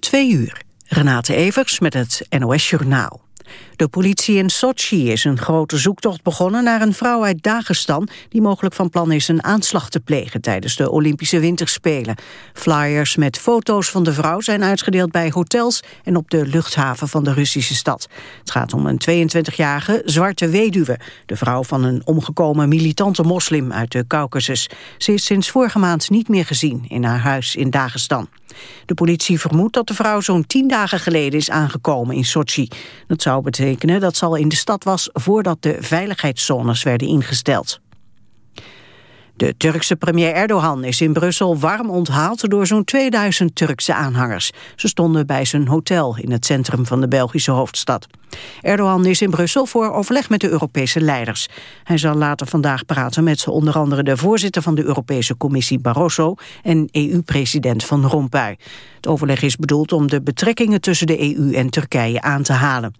Twee uur. Renate Evers met het NOS Journaal. De politie in Sochi is een grote zoektocht begonnen naar een vrouw uit Dagestan die mogelijk van plan is een aanslag te plegen tijdens de Olympische Winterspelen. Flyers met foto's van de vrouw zijn uitgedeeld bij hotels en op de luchthaven van de Russische stad. Het gaat om een 22-jarige zwarte weduwe, de vrouw van een omgekomen militante moslim uit de Caucasus. Ze is sinds vorige maand niet meer gezien in haar huis in Dagestan. De politie vermoedt dat de vrouw zo'n tien dagen geleden is aangekomen in Sochi. Dat zou betekenen dat ze al in de stad was voordat de veiligheidszones werden ingesteld. De Turkse premier Erdogan is in Brussel warm onthaald door zo'n 2000 Turkse aanhangers. Ze stonden bij zijn hotel in het centrum van de Belgische hoofdstad. Erdogan is in Brussel voor overleg met de Europese leiders. Hij zal later vandaag praten met onder andere de voorzitter van de Europese Commissie Barroso en EU-president Van Rompuy. Het overleg is bedoeld om de betrekkingen tussen de EU en Turkije aan te halen.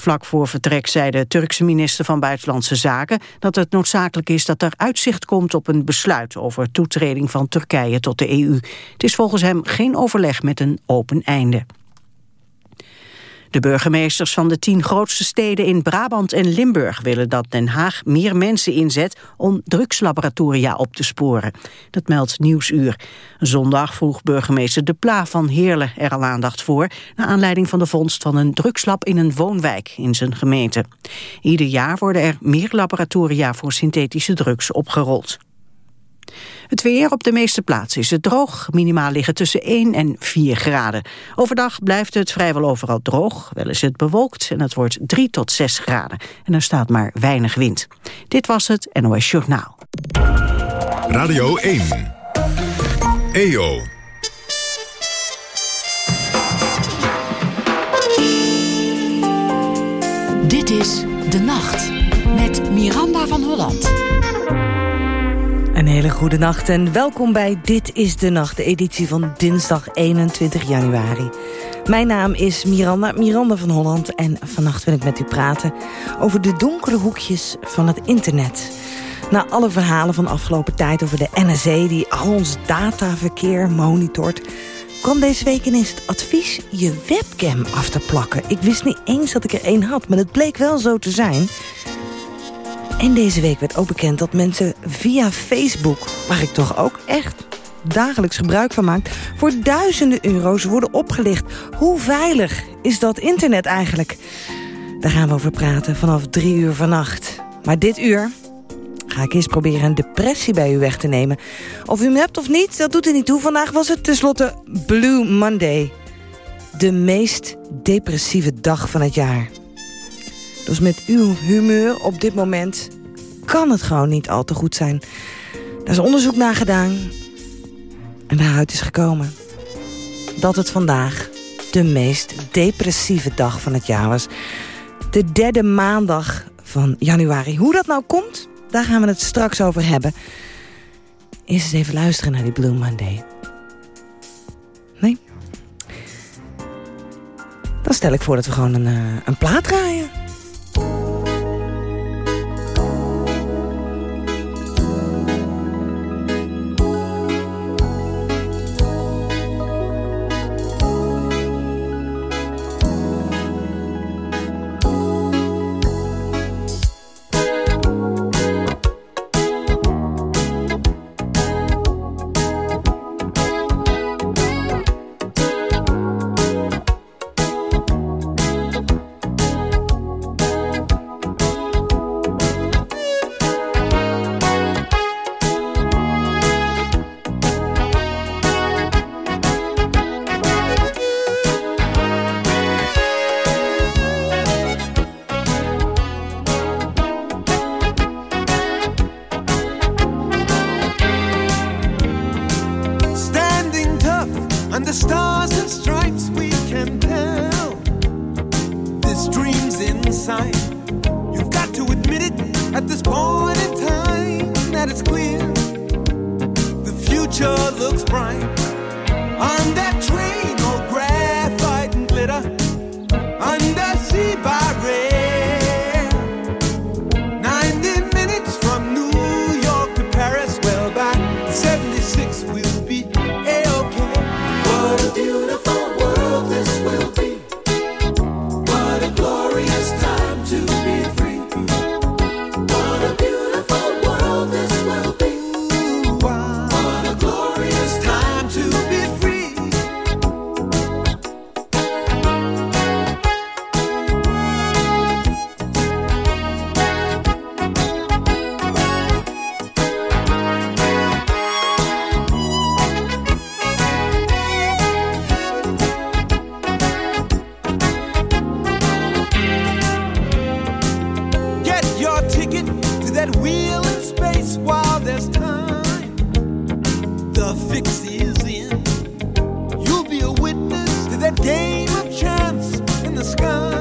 Vlak voor vertrek zei de Turkse minister van Buitenlandse Zaken dat het noodzakelijk is dat er uitzicht komt op een besluit over toetreding van Turkije tot de EU. Het is volgens hem geen overleg met een open einde. De burgemeesters van de tien grootste steden in Brabant en Limburg willen dat Den Haag meer mensen inzet om drugslaboratoria op te sporen. Dat meldt Nieuwsuur. Zondag vroeg burgemeester De Pla van Heerlen er al aandacht voor, naar aanleiding van de vondst van een drugslab in een woonwijk in zijn gemeente. Ieder jaar worden er meer laboratoria voor synthetische drugs opgerold. Het weer op de meeste plaatsen is het droog. Minimaal liggen tussen 1 en 4 graden. Overdag blijft het vrijwel overal droog. Wel is het bewolkt en het wordt 3 tot 6 graden. En er staat maar weinig wind. Dit was het NOS Journaal. Radio 1. EO. Dit is De Nacht met Miranda van Holland. Hele goede nacht en welkom bij Dit is de Nacht, de editie van dinsdag 21 januari. Mijn naam is Miranda, Miranda van Holland en vannacht wil ik met u praten over de donkere hoekjes van het internet. Na alle verhalen van afgelopen tijd over de NSA die al ons dataverkeer monitort... kwam deze week ineens het advies je webcam af te plakken. Ik wist niet eens dat ik er één had, maar het bleek wel zo te zijn... En deze week werd ook bekend dat mensen via Facebook... waar ik toch ook echt dagelijks gebruik van maak... voor duizenden euro's worden opgelicht. Hoe veilig is dat internet eigenlijk? Daar gaan we over praten vanaf drie uur vannacht. Maar dit uur ga ik eerst proberen een depressie bij u weg te nemen. Of u hem hebt of niet, dat doet er niet toe. Vandaag was het tenslotte Blue Monday. De meest depressieve dag van het jaar. Dus met uw humeur op dit moment kan het gewoon niet al te goed zijn. Daar is onderzoek naar gedaan. En daaruit is gekomen dat het vandaag de meest depressieve dag van het jaar was. De derde maandag van januari. Hoe dat nou komt, daar gaan we het straks over hebben. Eerst eens even luisteren naar die Blue Monday. Nee? Dan stel ik voor dat we gewoon een, uh, een plaat draaien. to that wheel in space while there's time. The fix is in. You'll be a witness to that game of chance in the sky.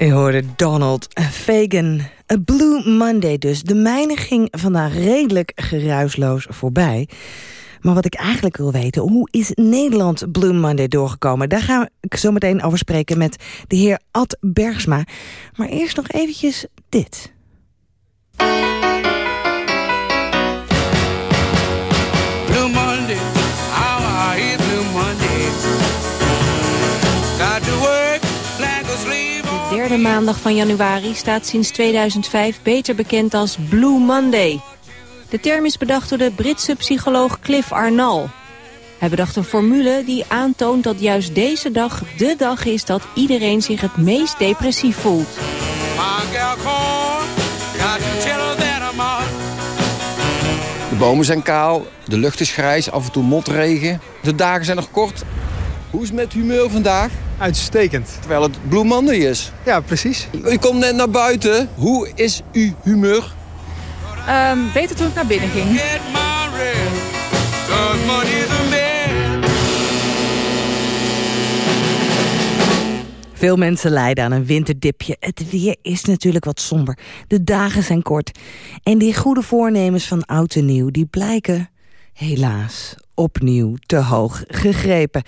U hoorde Donald Fagan. A Blue Monday dus. De mijne ging vandaag redelijk geruisloos voorbij. Maar wat ik eigenlijk wil weten, hoe is Nederland Blue Monday doorgekomen? Daar gaan we zo meteen over spreken met de heer Ad Bergsma. Maar eerst nog eventjes dit. Derde maandag van januari staat sinds 2005 beter bekend als Blue Monday. De term is bedacht door de Britse psycholoog Cliff Arnall. Hij bedacht een formule die aantoont dat juist deze dag de dag is dat iedereen zich het meest depressief voelt. De bomen zijn kaal, de lucht is grijs, af en toe motregen. De dagen zijn nog kort. Hoe is het met humeur vandaag? Uitstekend. Terwijl het Blue Monday is. Ja, precies. U komt net naar buiten. Hoe is uw humeur? Um, beter toen ik naar binnen ging. Veel mensen lijden aan een winterdipje. Het weer is natuurlijk wat somber. De dagen zijn kort. En die goede voornemens van oud en nieuw... die blijken helaas opnieuw te hoog gegrepen.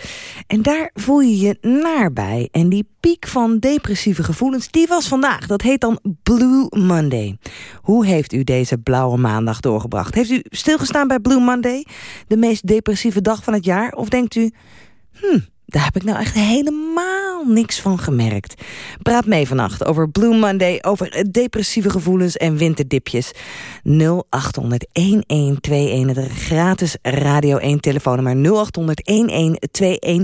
En daar voel je je naar bij. En die piek van depressieve gevoelens, die was vandaag. Dat heet dan Blue Monday. Hoe heeft u deze blauwe maandag doorgebracht? Heeft u stilgestaan bij Blue Monday? De meest depressieve dag van het jaar? Of denkt u, hm, daar heb ik nou echt helemaal niks van gemerkt. Praat mee vannacht over Blue Monday, over depressieve gevoelens en winterdipjes. 0800-1121, het gratis Radio 1 telefoonnummer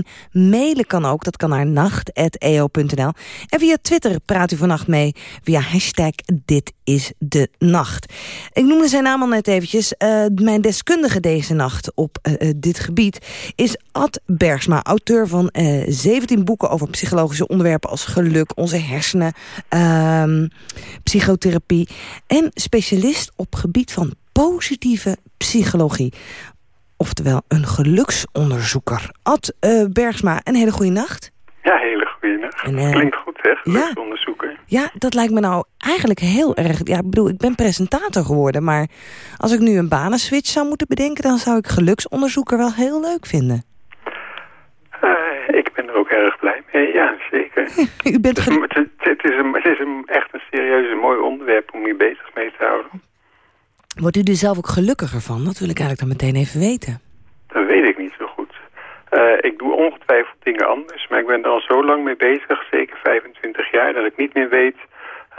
0800-1121. Mailen kan ook, dat kan naar nacht.eo.nl. En via Twitter praat u vannacht mee via hashtag dit is de nacht. Ik noemde zijn naam al net eventjes. Uh, mijn deskundige deze nacht op uh, dit gebied is Ad Bergsma, auteur van uh, 17 boeken over psychologische onderwerpen als geluk, onze hersenen, uh, psychotherapie en specialist op gebied van positieve psychologie. Oftewel een geluksonderzoeker. Ad Bergsma, een hele goede nacht. Ja, hele goede nacht. En, Klinkt goed, hè? Geluksonderzoeker. Ja, ja, dat lijkt me nou eigenlijk heel erg... Ja, ik bedoel, ik ben presentator geworden, maar als ik nu een banenswitch zou moeten bedenken... dan zou ik geluksonderzoeker wel heel leuk vinden. Ik ben er ook erg blij mee, ja, zeker. U bent het, is, het, is een, het is een, echt een serieus mooi onderwerp om je bezig mee te houden. Wordt u er zelf ook gelukkiger van? Dat wil ik eigenlijk dan meteen even weten. Dat weet ik niet zo goed. Uh, ik doe ongetwijfeld dingen anders, maar ik ben er al zo lang mee bezig, zeker 25 jaar, dat ik niet meer weet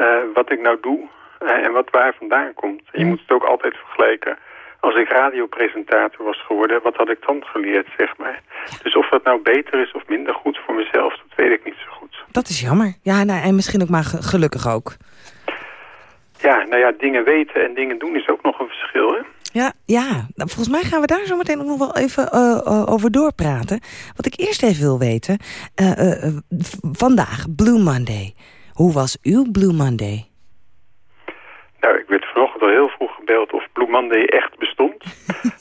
uh, wat ik nou doe en wat waar vandaan komt. En je moet het ook altijd vergelijken als ik radiopresentator was geworden, wat had ik dan geleerd, zeg maar. Dus of dat nou beter is of minder goed voor mezelf, dat weet ik niet zo goed. Dat is jammer. Ja, nou, en misschien ook maar gelukkig ook. Ja, nou ja, dingen weten en dingen doen is ook nog een verschil, hè? Ja, ja. Nou, volgens mij gaan we daar zo meteen ook nog wel even uh, uh, over doorpraten. Wat ik eerst even wil weten. Uh, vandaag, Blue Monday. Hoe was uw Blue Monday? Ik werd vanochtend al heel vroeg gebeld of Blue Monday echt bestond.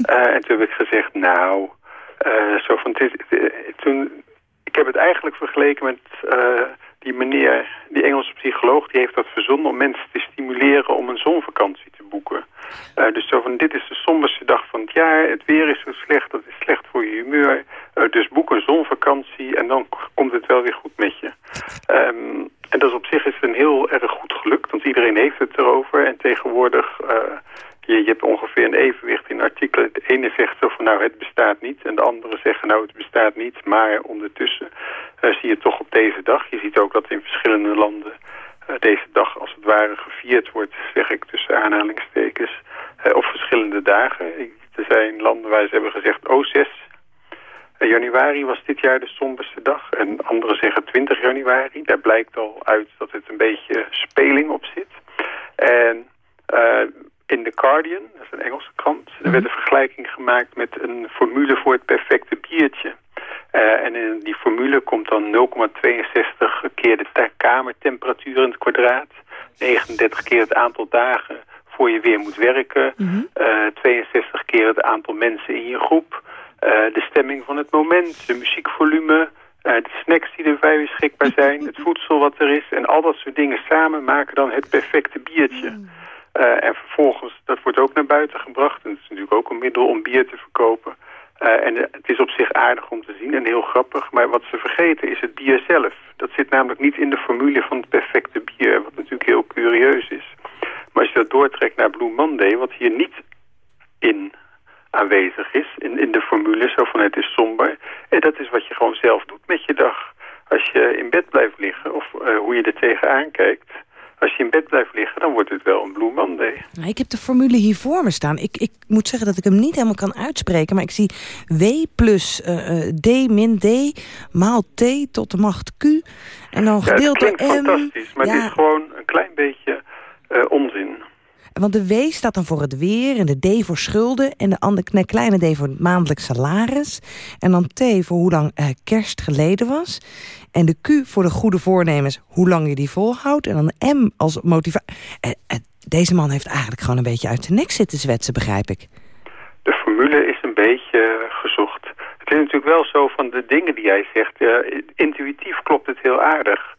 uh, en toen heb ik gezegd, nou, uh, zo van, dit, toen, ik heb het eigenlijk vergeleken met uh, die meneer, die Engelse psycholoog, die heeft dat verzonnen om mensen te stimuleren om een zonvakantie te boeken. dus zo van, dit is de somberste dag van het jaar, het weer is zo slecht, dat is slecht voor je humeur. dus boek een zonvakantie en dan komt het wel weer goed met je. Um, en dat is op zich is een heel erg goed gelukt, want iedereen heeft het erover. En tegenwoordig, uh, je, je hebt ongeveer een evenwicht in artikelen. De ene zegt zo van nou het bestaat niet. En de andere zeggen nou het bestaat niet. Maar ondertussen zie je toch op deze dag. Je ziet ook dat in verschillende landen deze dag als het ware gevierd wordt. Zeg ik tussen aanhalingstekens. op verschillende dagen. Er zijn landen waar ze hebben gezegd oh 6 januari was dit jaar de somberste dag. En anderen zeggen 20 januari. Daar blijkt al uit dat het een beetje speling op zit. En in The Guardian, dat is een Engelse krant... er werd een vergelijking gemaakt met een formule voor het perfecte biertje. Uh, en in die formule komt dan 0,62 keer de kamertemperatuur in het kwadraat... 39 keer het aantal dagen voor je weer moet werken... Mm -hmm. uh, 62 keer het aantal mensen in je groep... Uh, de stemming van het moment, de muziekvolume, de snacks die erbij beschikbaar zijn, het voedsel wat er is. En al dat soort dingen samen maken dan het perfecte biertje. Uh, en vervolgens, dat wordt ook naar buiten gebracht. En het is natuurlijk ook een middel om bier te verkopen. en het is op zich aardig om te zien en heel grappig. Maar wat ze vergeten is het bier zelf. Dat zit namelijk niet in de formule van het perfecte bier. Wat natuurlijk heel curieus is. Maar als je dat doortrekt naar Blue Monday, wat hier niet in aanwezig is in, in de formule. Zo van het is somber. En dat is wat je gewoon zelf doet met je dag. Als je in bed blijft liggen of hoe je er tegenaan kijkt. Als je in bed blijft liggen, dan wordt het wel een Blue Monday. Ik heb de formule hier voor me staan. Ik, ik moet zeggen dat ik hem niet helemaal kan uitspreken. Maar ik zie W plus uh, D min D maal T tot de macht Q. En dan gedeeld door M. fantastisch, maar ja. het is gewoon een klein beetje uh, onzin. Want de W staat dan voor het weer en de D voor schulden... en de andere kleine D voor maandelijk salaris. En dan T voor hoe lang uh, kerst geleden was. En de Q voor de goede voornemens, hoe lang je die volhoudt. En dan M als motivatie. Uh, uh, deze man heeft eigenlijk gewoon een beetje uit de nek zitten zwetsen, begrijp ik. De formule is een beetje gezocht. Het is natuurlijk wel zo van de dingen die jij zegt... intuïtief klopt het heel aardig.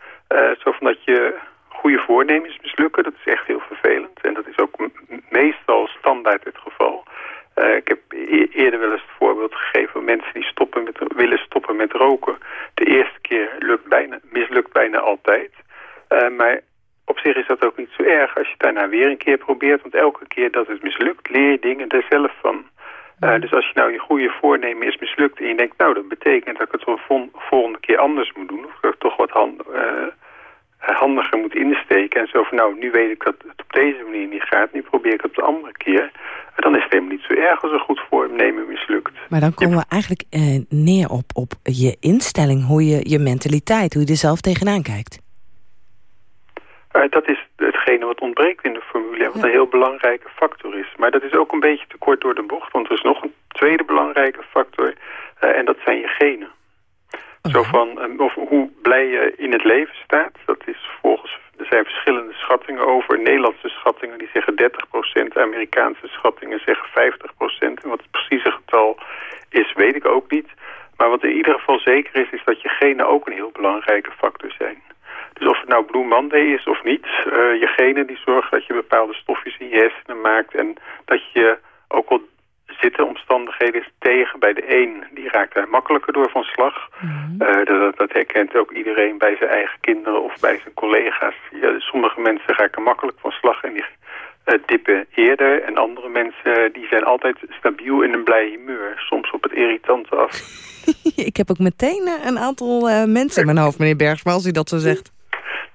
zo van dat je goede voornemens mislukken. Dat is echt heel vervelend. En dat is ook meestal standaard het geval. Uh, ik heb e- eerder wel eens het voorbeeld gegeven van mensen die stoppen met, willen stoppen met roken. De eerste keer lukt bijna, mislukt bijna altijd. Uh, maar op zich is dat ook niet zo erg als je het daarna weer een keer probeert. Want elke keer dat het mislukt, leer je dingen er zelf van. Uh, dus als je nou je goede voornemen is mislukt en je denkt... nou, dat betekent dat ik het de volgende keer anders moet doen... of dat ik toch wat hand, uh, handiger moet insteken. En zo van, nou, nu weet ik dat het op deze manier niet gaat. Nu probeer ik het op de andere keer. En dan is het helemaal niet zo erg als een goed voornemen mislukt. Maar dan komen we eigenlijk uh, neer op, op je instelling, hoe je, je mentaliteit, hoe je er zelf tegenaan kijkt. Uh, dat is hetgene wat ontbreekt in de formule en wat een heel belangrijke factor is. Maar dat is ook een beetje te kort door de bocht, want er is nog een tweede belangrijke factor uh, en dat zijn je genen. Zo van, um, of hoe blij je in het leven staat, dat is volgens, er zijn verschillende schattingen over. Nederlandse schattingen die zeggen 30%, Amerikaanse schattingen zeggen 50%. En wat het precieze getal is, weet ik ook niet. Maar wat in ieder geval zeker is, is dat je genen ook een heel belangrijke factor zijn. Dus of het nou Blue Monday is of niet, uh, je genen die zorgen dat je bepaalde stofjes in je hersenen maakt en dat je ook al zitten omstandigheden tegen bij de een. Die raakt daar makkelijker door van slag. Mm -hmm. uh, dat, dat, herkent ook iedereen bij zijn eigen kinderen of bij zijn collega's. Ja, sommige mensen raken makkelijk van slag en die uh, dippen eerder. En andere mensen die zijn altijd stabiel in een blij humeur. Soms op het irritante af. Ik heb ook meteen een aantal mensen in mijn hoofd, meneer Bergsma, als u dat zo zegt.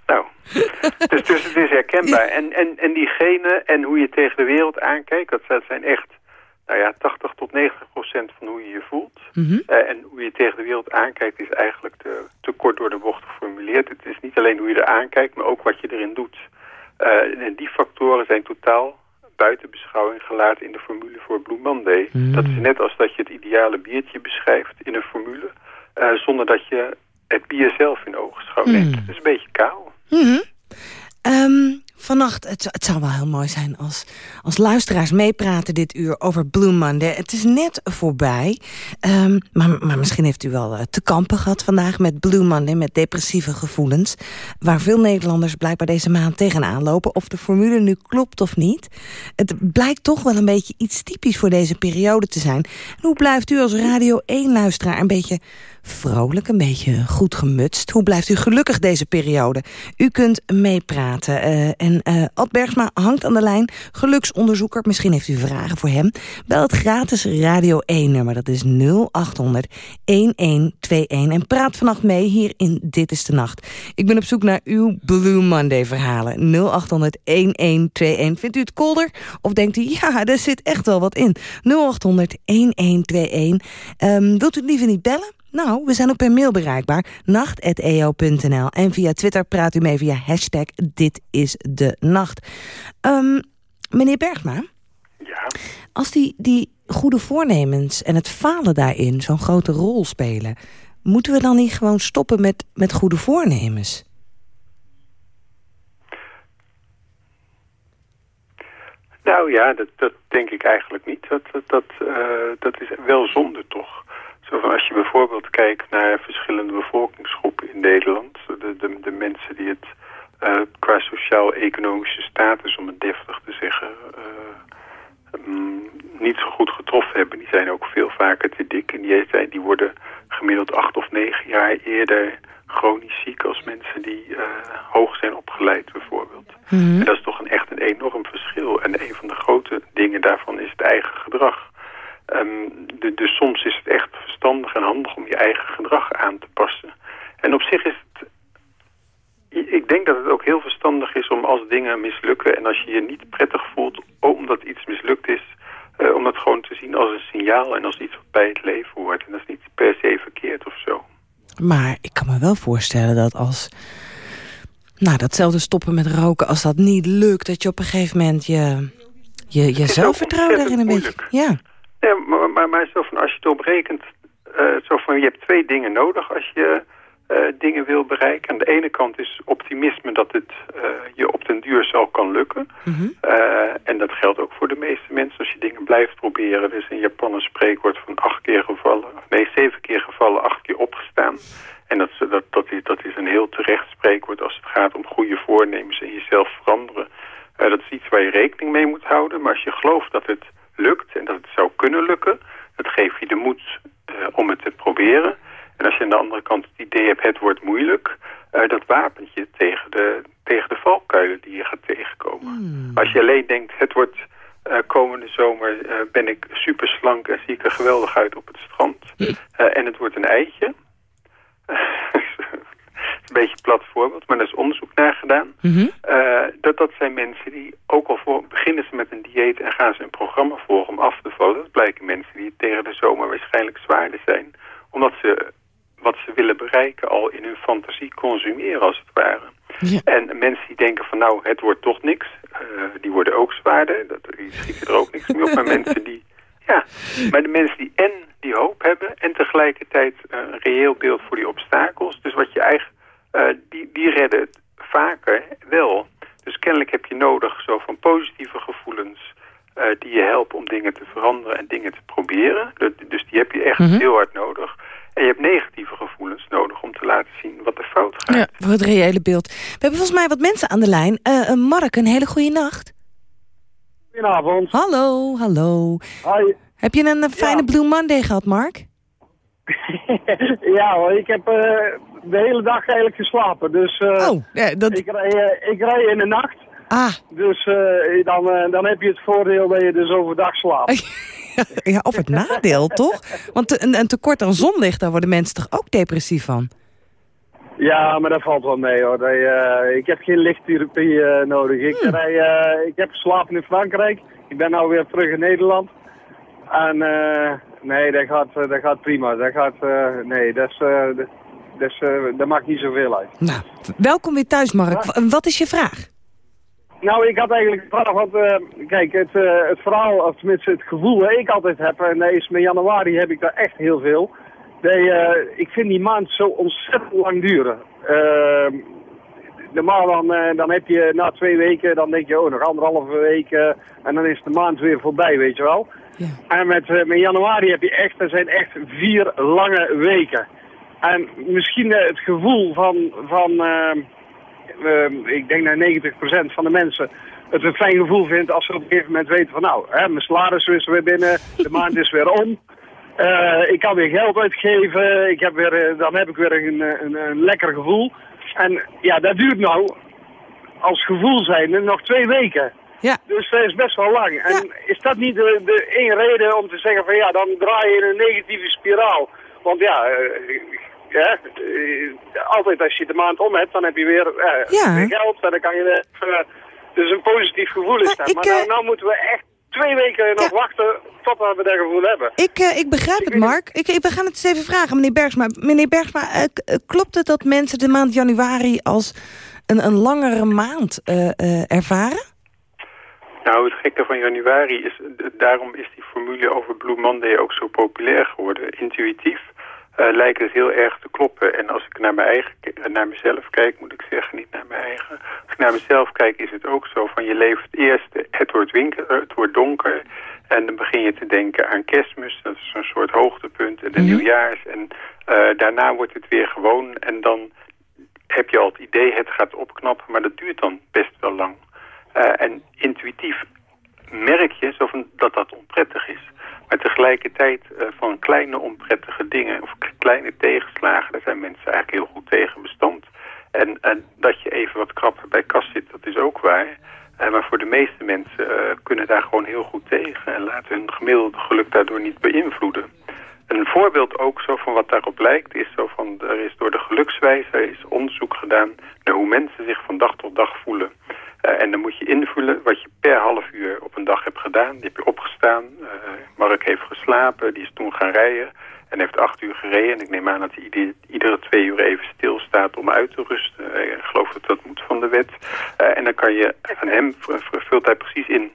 Nou, dus, dus het is herkenbaar. En, en, en die genen en hoe je tegen de wereld aankijkt, dat zijn echt nou ja, 80 tot 90 procent van hoe je je voelt. Mm -hmm. uh, en hoe je tegen de wereld aankijkt is eigenlijk te, te kort door de bocht geformuleerd. Het is niet alleen hoe je er aankijkt, maar ook wat je erin doet. Uh, en die factoren zijn totaal buiten beschouwing gelaten in de formule voor Blue Monday. Mm. Dat is net als dat je het ideale biertje beschrijft in een formule... Uh, zonder dat je het bier zelf in oogschouw neemt. Mm. Het is een beetje kaal. Mm -hmm. um, vannacht, het, het, zou wel heel mooi zijn als, als luisteraars meepraten dit uur over Blue Monday. Het is net voorbij, um, maar, maar misschien heeft u wel uh, te kampen gehad vandaag met Blue Monday, met depressieve gevoelens. Waar veel Nederlanders blijkbaar deze maand tegenaan lopen. Of de formule nu klopt of niet. Het blijkt toch wel een beetje iets typisch voor deze periode te zijn. En hoe blijft u als Radio 1-luisteraar een beetje vrolijk, een beetje goed gemutst. Hoe blijft u gelukkig deze periode? U kunt meepraten. Uh, en uh, Ad Bergsma hangt aan de lijn, geluksonderzoeker. Misschien heeft u vragen voor hem. Bel het gratis Radio 1-nummer, dat is 0800 1121. En praat vannacht mee hier in Dit is de Nacht. Ik ben op zoek naar uw Blue Monday verhalen. 0800 1121. Vindt u het kolder? Of denkt u, ja, er zit echt wel wat in. 0800 1121. Um, wilt u het liever niet bellen? Nou, we zijn ook per mail bereikbaar. nacht.eo.nl. En via Twitter praat u mee via hashtag Dit is de Nacht. Um, meneer Bergma? Ja? Als die, die goede voornemens en het falen daarin zo'n grote rol spelen... moeten we dan niet gewoon stoppen met, met goede voornemens? Nou ja, dat, dat denk ik eigenlijk niet. Dat, dat, dat, uh, dat is wel zonde toch. Zo van als je bijvoorbeeld kijkt naar verschillende bevolkingsgroepen in Nederland. De, de, de mensen die het uh, qua sociaal-economische status, om het deftig te zeggen, uh, um, niet zo goed getroffen hebben. Die zijn ook veel vaker te dik. En die, zijn, die worden gemiddeld acht of negen jaar eerder chronisch ziek als mensen die uh, hoog zijn opgeleid bijvoorbeeld. Mm -hmm. En dat is toch een, echt een enorm verschil. En een van de grote dingen daarvan is het eigen gedrag. Um, de, dus soms is het echt verstandig en handig om je eigen gedrag aan te passen. En op zich is het... Ik denk dat het ook heel verstandig is om als dingen mislukken... en als je je niet prettig voelt omdat iets mislukt is... Uh, om dat gewoon te zien als een signaal en als iets wat bij het leven hoort. En dat is niet per se verkeerd of zo. Maar ik kan me wel voorstellen dat als... Nou, datzelfde stoppen met roken, als dat niet lukt... dat je op een gegeven moment je, je, je zelfvertrouwen daarin een beetje... Ja. Ja, maar, maar, maar zo van als je het oprekent, uh, zo van je hebt twee dingen nodig als je uh, dingen wil bereiken. Aan de ene kant is optimisme dat het uh, je op den duur zal kan lukken. Mm -hmm. en dat geldt ook voor de meeste mensen. Als je dingen blijft proberen. Er is in Japan een spreekwoord van acht keer gevallen, nee zeven keer gevallen, acht keer opgestaan. En dat, dat, dat, is, dat is een heel terecht spreekwoord als het gaat om goede voornemens en jezelf veranderen. dat is iets waar je rekening mee moet houden. Maar als je gelooft dat het lukt en dat het zou kunnen lukken. Dat geeft je de moed eh, om het te proberen. En als je aan de andere kant het idee hebt, het wordt moeilijk... Eh, dat wapent je tegen de, tegen de valkuilen die je gaat tegenkomen. Hmm. Als je alleen denkt, het wordt eh, komende zomer ben ik super slank... en zie ik er geweldig uit op het strand. Hm. en het wordt een eitje... een beetje plat voorbeeld, maar daar is onderzoek naar gedaan. Mhm. Uh, dat dat zijn mensen die, ook al voor, beginnen ze met een dieet en gaan ze een programma volgen om af te vallen. Dat blijken mensen die tegen de zomer waarschijnlijk zwaarder zijn. Omdat ze wat ze willen bereiken al in hun fantasie consumeren als het ware. Ja. En mensen die denken van nou, het wordt toch niks, uh, die worden ook zwaarder. Dat, die schieten er ook niks meer op. Maar mensen die, ja, maar de mensen die en die hoop hebben en tegelijkertijd een reëel beeld voor die obstakels. Dus wat je eigen uh, die, die redden het vaker wel. Dus kennelijk heb je nodig zo van positieve gevoelens... Uh, die je helpen om dingen te veranderen en dingen te proberen. Dus die heb je echt Mhm. heel hard nodig. En je hebt negatieve gevoelens nodig om te laten zien wat er fout gaat. Ja, voor het reële beeld. We hebben volgens mij wat mensen aan de lijn. Uh, Mark, een hele goede nacht. Goedenavond. Hallo, hallo. Hoi. Heb je een fijne Ja. Blue Monday gehad, Mark? ja hoor, ik heb uh, de hele dag eigenlijk geslapen. Dus uh, oh, ja, dat... ik, rij, uh, ik rij in de nacht. Ah. Dus dan, dan heb je het voordeel dat je dus overdag slaapt. ja, of het nadeel, toch? Want een, een tekort aan zonlicht, daar worden mensen toch ook depressief van? Ja, maar dat valt wel mee hoor. Dat, ik heb geen lichttherapie nodig. Ik, Hmm. rij, ik heb geslapen in Frankrijk. Ik ben nou weer terug in Nederland. En nee, dat gaat, dat gaat prima. Dat gaat, nee, dat, is, dat, is, dat maakt niet zoveel uit. Nou, welkom weer thuis Mark. Ja. Wat is je vraag? Nou, ik had eigenlijk een vraag, want kijk, het, het verhaal, of tenminste het gevoel dat ik altijd heb, en dat is met januari heb ik daar echt heel veel. Uh, ik vind die maand zo ontzettend lang duren. Uh, normaal dan, uh, dan heb je na twee weken, dan denk je, oh, nog anderhalve week en dan is de maand weer voorbij, weet je wel. Ja. En met, met januari heb je echt, er zijn echt vier lange weken. En misschien het gevoel van, van ik denk dat 90% van de mensen het een fijn gevoel vindt als ze op een gegeven moment weten van nou, hè, mijn salaris is weer binnen, de maand is weer om. Uh, ik kan weer geld uitgeven, ik heb weer, dan heb ik weer een, een, een, lekker gevoel. En ja, dat duurt nou, als gevoel zijnde, nog twee weken. Ja. Dus dat is best wel lang. En Ja. is dat niet de, de één reden om te zeggen van ja, dan draai je in een negatieve spiraal. Want ja, uh, ja altijd als je de maand om hebt, dan heb je weer, Ja. weer geld. En dan kan je, dus een positief gevoel is Maar dat. ik, Maar nou, eh, nou moeten we echt twee weken nog Ja. wachten totdat we dat gevoel hebben. Ik, uh, ik begrijp Ik het, Mark. Ik, ik, we gaan het eens even vragen, meneer Bergsma. Meneer Bergsma, uh, klopt het dat mensen de maand januari als een, een langere maand uh, ervaren? Nou, het gekke van januari is, daarom is die formule over Blue Monday ook zo populair geworden. Intuïtief uh, lijkt het heel erg te kloppen. En als ik naar, mijn eigen, naar mezelf kijk, moet ik zeggen, niet naar mijn eigen. Als ik naar mezelf kijk, is het ook zo van je leeft eerst, het wordt winter, het wordt donker. En dan begin je te denken aan kerstmis, dat is een soort hoogtepunt, en de Mhm. nieuwjaars. En uh, daarna wordt het weer gewoon en dan heb je al het idee, het gaat opknappen, maar dat duurt dan best wel lang. Uh, en intuïtief merk je zo van dat dat onprettig is. Maar tegelijkertijd uh, van kleine onprettige dingen of kleine tegenslagen, daar zijn mensen eigenlijk heel goed tegen bestand. En, en dat je even wat krapper bij kas zit, dat is ook waar. Uh, maar voor de meeste mensen uh, kunnen daar gewoon heel goed tegen en laten hun gemiddelde geluk daardoor niet beïnvloeden. Een voorbeeld ook zo van wat daarop lijkt is zo van er is door de gelukswijzer is onderzoek gedaan naar hoe mensen zich van dag tot dag voelen. Uh, en dan moet je invullen wat je per half uur op een dag hebt gedaan. Die heb je opgestaan. Uh, Mark heeft geslapen. Die is toen gaan rijden. En heeft acht uur gereden. En ik neem aan dat hij ieder, iedere twee uur even stilstaat om uit te rusten. Uh, ik geloof dat dat moet van de wet. en dan kan je van hem, vult hij precies in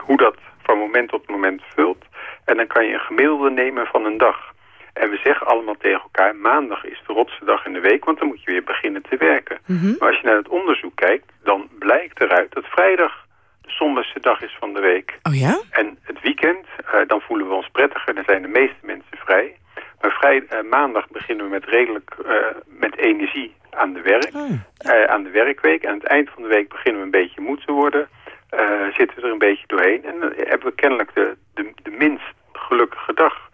hoe dat van moment tot moment vult. En dan kan je een gemiddelde nemen van een dag. En we zeggen allemaal tegen elkaar, maandag is de rotste dag in de week, want dan moet je weer beginnen te werken. Mm -hmm. Maar als je naar het onderzoek kijkt, dan blijkt eruit dat vrijdag de zonligste dag is van de week. Oh ja? En het weekend, uh, dan voelen we ons prettiger, dan zijn de meeste mensen vrij. Maar vrij, uh, maandag beginnen we met redelijk uh, met energie aan de werk, oh. aan de werkweek. En aan het eind van de week beginnen we een beetje moe te worden, zitten we er een beetje doorheen. En dan hebben we kennelijk de, de, de minst gelukkige dag.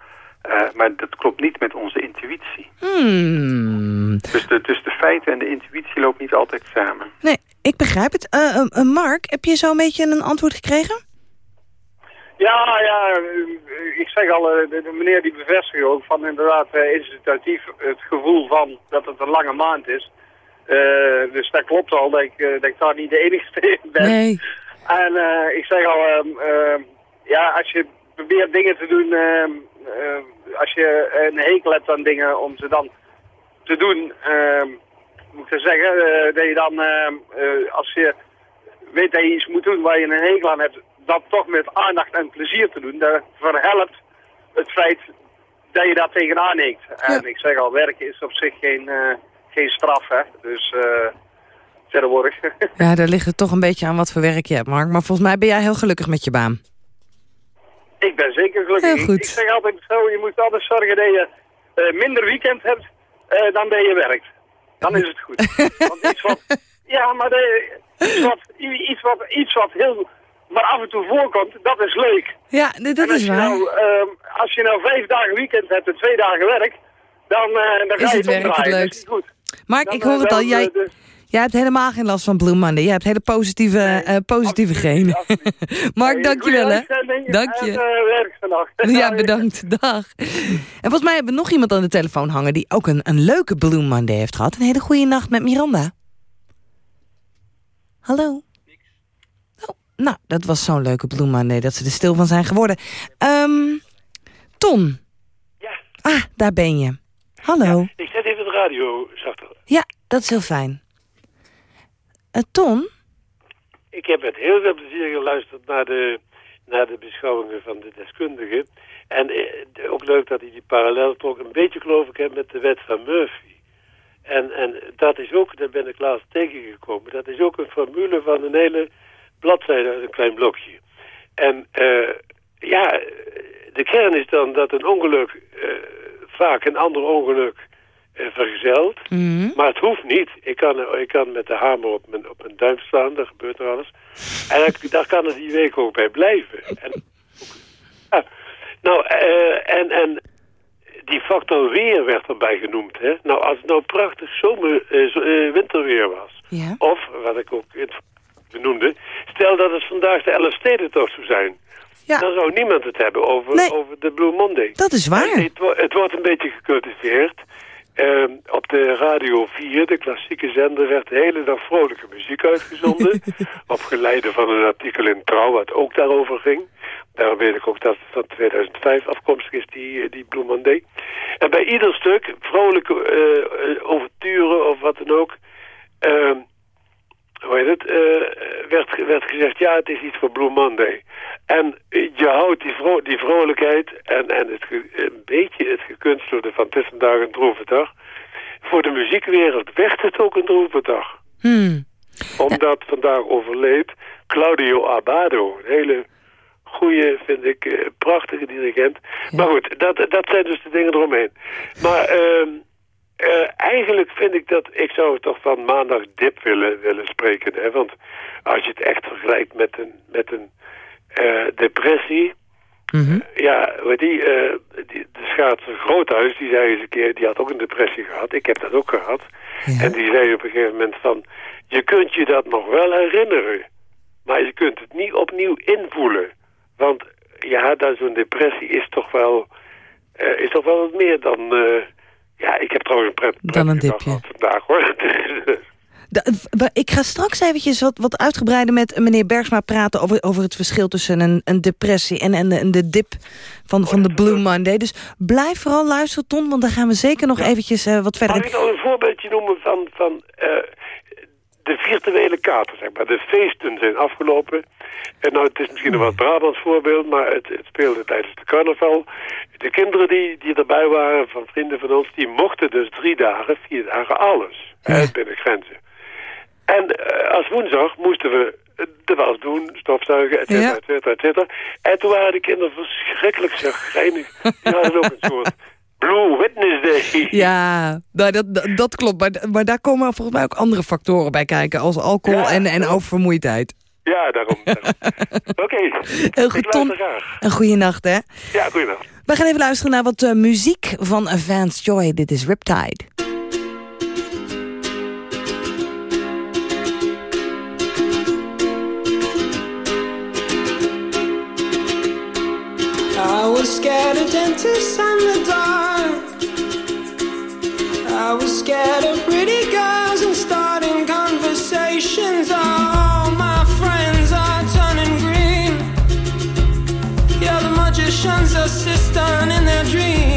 Eh, maar dat klopt niet met onze intuïtie. Hmm. Dus de, dus de feiten en de intuïtie lopen niet altijd samen. Nee, ik begrijp het. Eh, eh, Mark, heb je zo'n beetje een antwoord gekregen? Ja, ja, ik zeg al, de, de meneer die bevestigt ook van inderdaad institutief het gevoel van dat het een lange maand is. Eh, dus dat klopt al, dat ik, dat ik daar niet de enigste in ben. Nee. En eh, ik zeg al, ehm, ehm, ja, als je probeert dingen te doen, ehm, als je een hekel hebt aan dingen om ze dan te doen, ehm, moet ik dan zeggen, eh, dat je dan, ehm, eh, als je weet dat je iets moet doen waar je een hekel aan hebt, dat toch met aandacht en plezier te doen, dat verhelpt het feit dat je daar tegenaan hikt. En ik zeg al, werken is op zich geen, eh, geen straf, hè. Dus, eh tegenwoordig. Ja, daar ligt het toch een beetje aan wat voor werk je hebt, Mark. Maar volgens mij ben jij heel gelukkig met je baan. Ik ben zeker gelukkig. Heel goed. Ik, zeg altijd zo, je moet altijd zorgen dat je eh, minder weekend hebt eh, dan dat je werkt. Dan is het goed. Want iets wat, ja, maar de, iets, wat, iets, wat, iets wat heel, maar af en toe voorkomt, dat is leuk. Ja, dat is waar. Nou, ehm, als je nou vijf dagen weekend hebt en twee dagen werk, dan, eh dan Is ga je het werk het omdraaien. Dat is leukst? niet goed. Mark, Dan, ik hoor eh, het al. Jij, eh, de- jij hebt helemaal geen last van Blue Monday. Jij hebt hele positieve, eh, positieve absoluut, genen. absoluut. Mark, Hey, dankjewel hè. Dank je. werk vandaag. Ja, bedankt. Dag. En volgens mij hebben we nog iemand aan de telefoon hangen... die ook een, een leuke Blue Monday heeft gehad. Een hele goede nacht met Miranda. Hallo? Oh, nou, dat was zo'n leuke Blue Monday... dat ze er stil van zijn geworden. Ehm Ton. Ja. Ah, daar ben je. Hallo. Ik zet even de radio zachter. Ja, dat is heel fijn. Eh, Ton? Ik heb met heel veel plezier geluisterd naar de, naar de beschouwingen van de deskundigen. En eh, ook leuk dat hij die parallel trok. Een beetje geloof ik hè, met de wet van Murphy. En, en dat is ook, daar ben ik laatst tegengekomen, dat is ook een formule van een hele bladzijde uit een klein blokje. En eh, ja, de kern is dan dat een ongeluk vaak een ander ongeluk eh, vergezelt. Mhm. Maar het hoeft niet. Ik kan, ik kan met de hamer op mijn, op mijn duim slaan, daar gebeurt er alles. En daar, daar kan het die week ook bij blijven. En, ja, nou, eh, en, en die factor weer werd erbij genoemd. Hè? Nou, als het nou prachtig zomer, eh, zo- eh, winterweer was. Ja. Of, wat ik ook benoemde, stel dat het vandaag de Elfstedentocht zou zijn. Ja. Dan zou niemand het hebben over, Nee. over de Blue Monday. Dat is waar. Het wordt een beetje gecultiveerd. Ehm, op de Radio 4, de klassieke zender, werd de hele dag vrolijke muziek uitgezonden. op geleide van een artikel in Trouw, wat ook daarover ging. Daarom weet ik ook dat het van 2005 afkomstig is, die, eh, die Blue Monday. En bij ieder stuk, vrolijke eh, overturen of wat dan ook... ehm, hoe heet het, eh, werd, werd gezegd, ja, het is iets voor Blue Monday. En je houdt die, vro die vrolijkheid en, en het een beetje het gekunstelde van het is vandaag een droeve dag. Voor de muziekwereld werd het ook een droeve dag. Hmm. Omdat vandaag overleed Claudio Abbado, een hele goede, vind ik, eh, prachtige dirigent. Maar goed, dat, dat zijn dus de dingen eromheen. Maar ehm, eh, eigenlijk vind ik dat, ik zou toch van maandag dip willen, willen spreken. Hè? Want als je het echt vergelijkt met een, met een eh, depressie... Mhm. Ja, weet die, eh, die, de schaatser Groothuis, die zei eens een keer, die had ook een depressie gehad. Ik heb dat ook gehad. En die zei op een gegeven moment van, je kunt je dat nog wel herinneren, maar je kunt het niet opnieuw invoelen. Want ja, zo'n depressie is toch wel, eh, is toch wel wat meer dan, eh, ja, ik heb trouwens een pret, Dan een dipje. vandaag hoor. Ik ga straks eventjes wat, wat uitgebreider met meneer Bergsma praten... over, over het verschil tussen een, een depressie en, en, de, en de dip van, van de Blue Monday. Dus blijf vooral luisteren, Ton, want dan gaan we zeker nog eventjes eh, wat verder... Mag ik nou een voorbeeldje noemen van, van eh, de virtuele kaarten, zeg maar. De feesten zijn afgelopen. En nou, het is misschien een wat Brabants voorbeeld, maar het, het speelde tijdens de carnaval. De kinderen die, die erbij waren, van vrienden van ons, die mochten dus drie dagen, vier dagen alles. Uit binnen grenzen. En eh, als woensdag moesten we de was doen, stofzuigen, et cetera, Ja. et cetera, et cetera. En toen waren de kinderen verschrikkelijk chagrijnig. Die hadden ook een soort Blue Witness Day. Ja, nou, dat, dat, klopt. Maar, maar daar komen volgens mij ook andere factoren bij kijken... als alcohol en, en. Ja, daarom. Oké. Een goede nacht, hè? Ja, goeienacht. We gaan even luisteren naar wat eh, muziek van Vance Joy. Dit is Riptide. I was scared of dentists and the dark scared of pretty girls and starting conversations. All my friends are turning green. The magician's assistant in their dreams.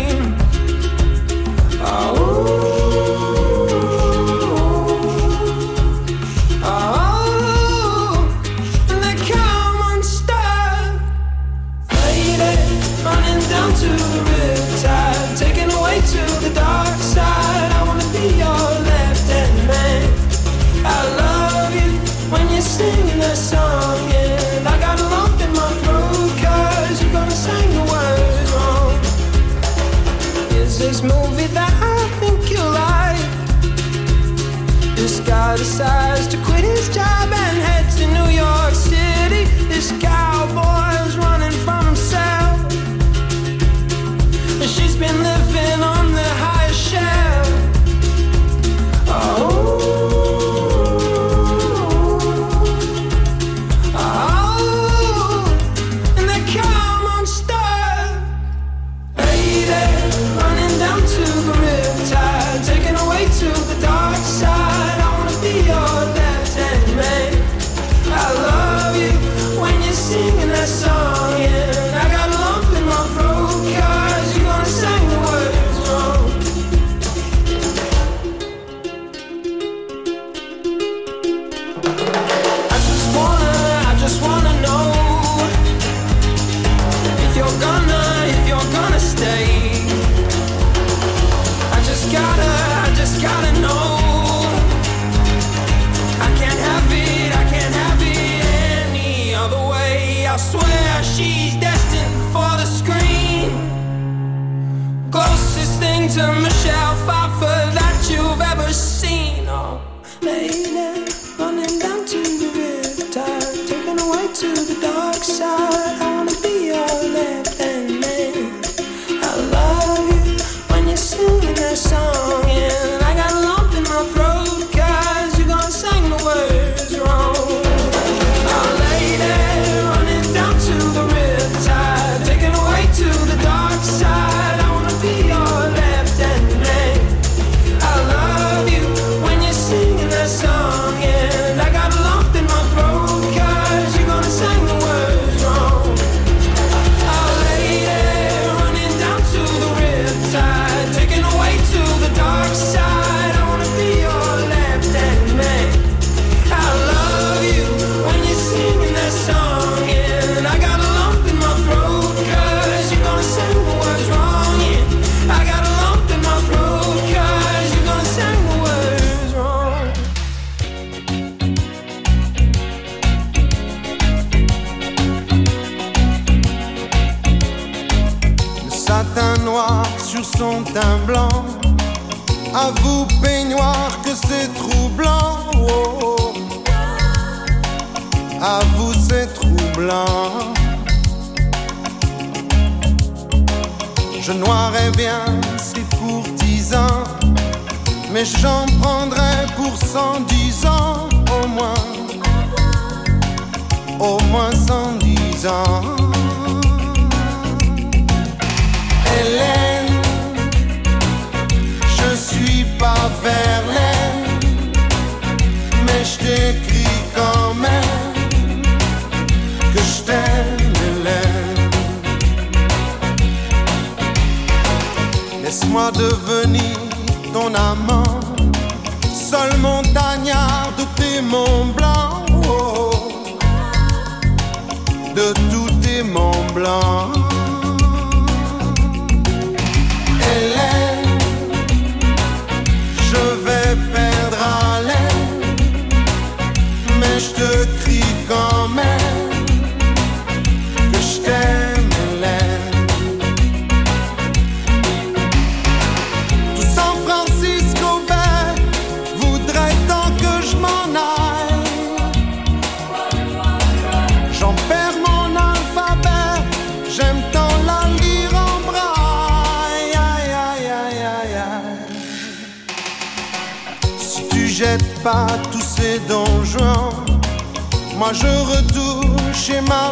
society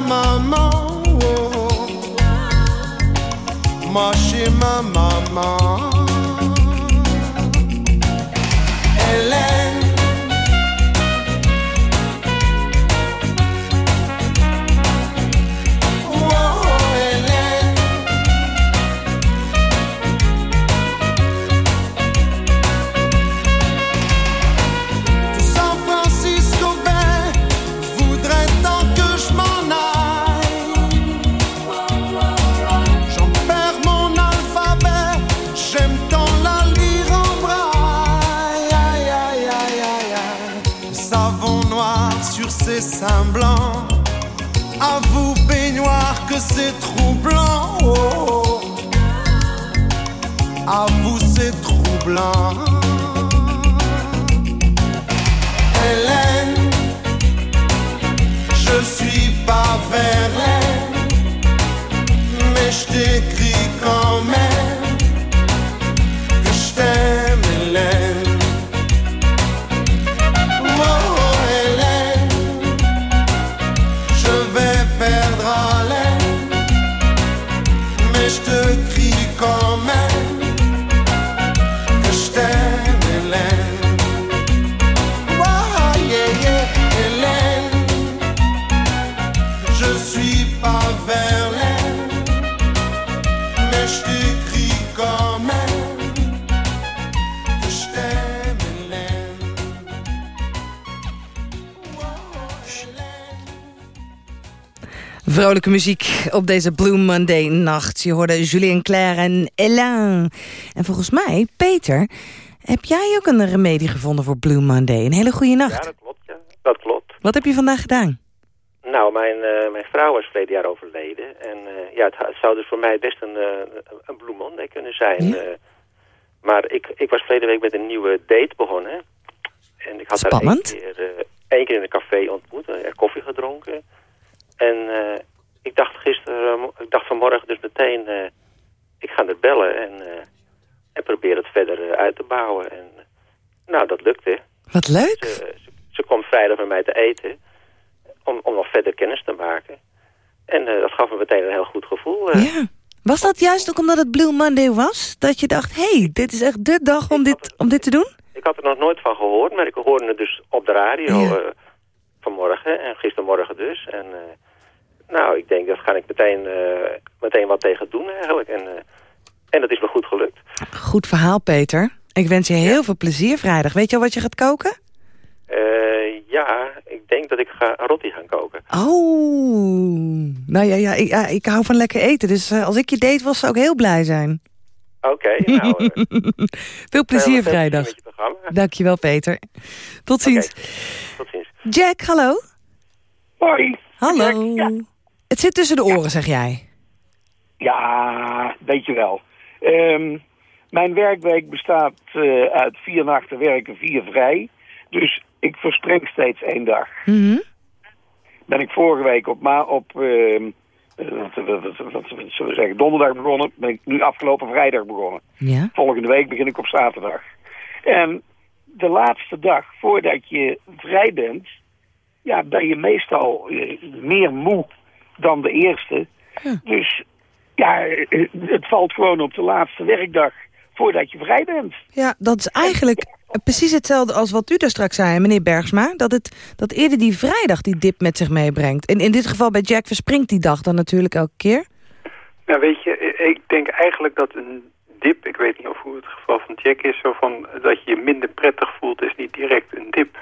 maman, oh. Marcher maman. Vrolijke muziek op deze Blue Monday nacht. Je hoorde Julien Claire en Elan. En volgens mij, Peter, heb jij ook een remedie gevonden voor Blue Monday? Een hele goede nacht. Ja, dat klopt. Ja. Dat klopt. Wat heb je vandaag gedaan? Nou, mijn, eh, mijn vrouw was verleden jaar overleden. En eh, ja, het, het zou dus voor mij best een, eh, een Blue Monday kunnen zijn. eh. maar ik, ik was verleden week met een nieuwe date begonnen. En ik had Spannend. haar één keer, één keer in een café ontmoet, er koffie gedronken. En ik dacht gisteren, eh, ik dacht vanmorgen dus meteen, eh, ik ga er bellen en, eh, en probeer het verder uit te bouwen. En nou, dat lukte. Wat leuk. Ze, ze, ze kwam vrijdag bij mij te eten om, om nog verder kennis te maken. En dat gaf me meteen een heel goed gevoel. Ja. Was dat juist ook omdat het Blue Monday was? Dat je dacht, hé, hey, dit is echt de dag om dit, om dit te doen? Ik had er nog nooit van gehoord, maar ik hoorde het dus op de radio Ja. vanmorgen en gistermorgen dus. En nou, ik denk, dat ga ik meteen, eh, meteen wat tegen doen eigenlijk. En, eh, en dat is me goed gelukt. Goed verhaal, Peter. Ik wens je heel veel plezier vrijdag. Weet je al wat je gaat koken? Eh, ja, ik denk dat ik ga rotti gaan koken. Oh, nou ja, ja, ik, ja, ik hou van lekker eten. Dus als ik je date was, zou ik heel blij zijn. Oké, nou... Veel plezier veel vrijdag. met je. Dankjewel, Peter. Tot ziens. Tot ziens. Jack, hallo. Hoi. Hallo. Het zit tussen de oren, zeg jij. Ja, weet je wel. Ehm, mijn werkweek bestaat eh, uit vier nachten werken, vier vrij. Dus ik verspring steeds één dag. Mhm. Ben ik vorige week op, ma op eh, wat, wat, wat, wat, wat zullen we zeggen, donderdag begonnen. Ben ik nu afgelopen vrijdag begonnen. Ja. Volgende week begin ik op zaterdag. En de laatste dag voordat je vrij bent, ja, ben je meestal eh, meer moe dan de eerste. Dus ja, het valt gewoon op de laatste werkdag voordat je vrij bent. Ja, dat is eigenlijk precies hetzelfde als wat u daar straks zei, meneer Bergsma. Dat, het, dat eerder die vrijdag die dip met zich meebrengt. En in dit geval bij Jack verspringt die dag dan natuurlijk elke keer. Nou weet je, ik denk eigenlijk dat een dip, ik weet niet of hoe het geval van Jack is, zo van dat je je minder prettig voelt, is niet direct een dip.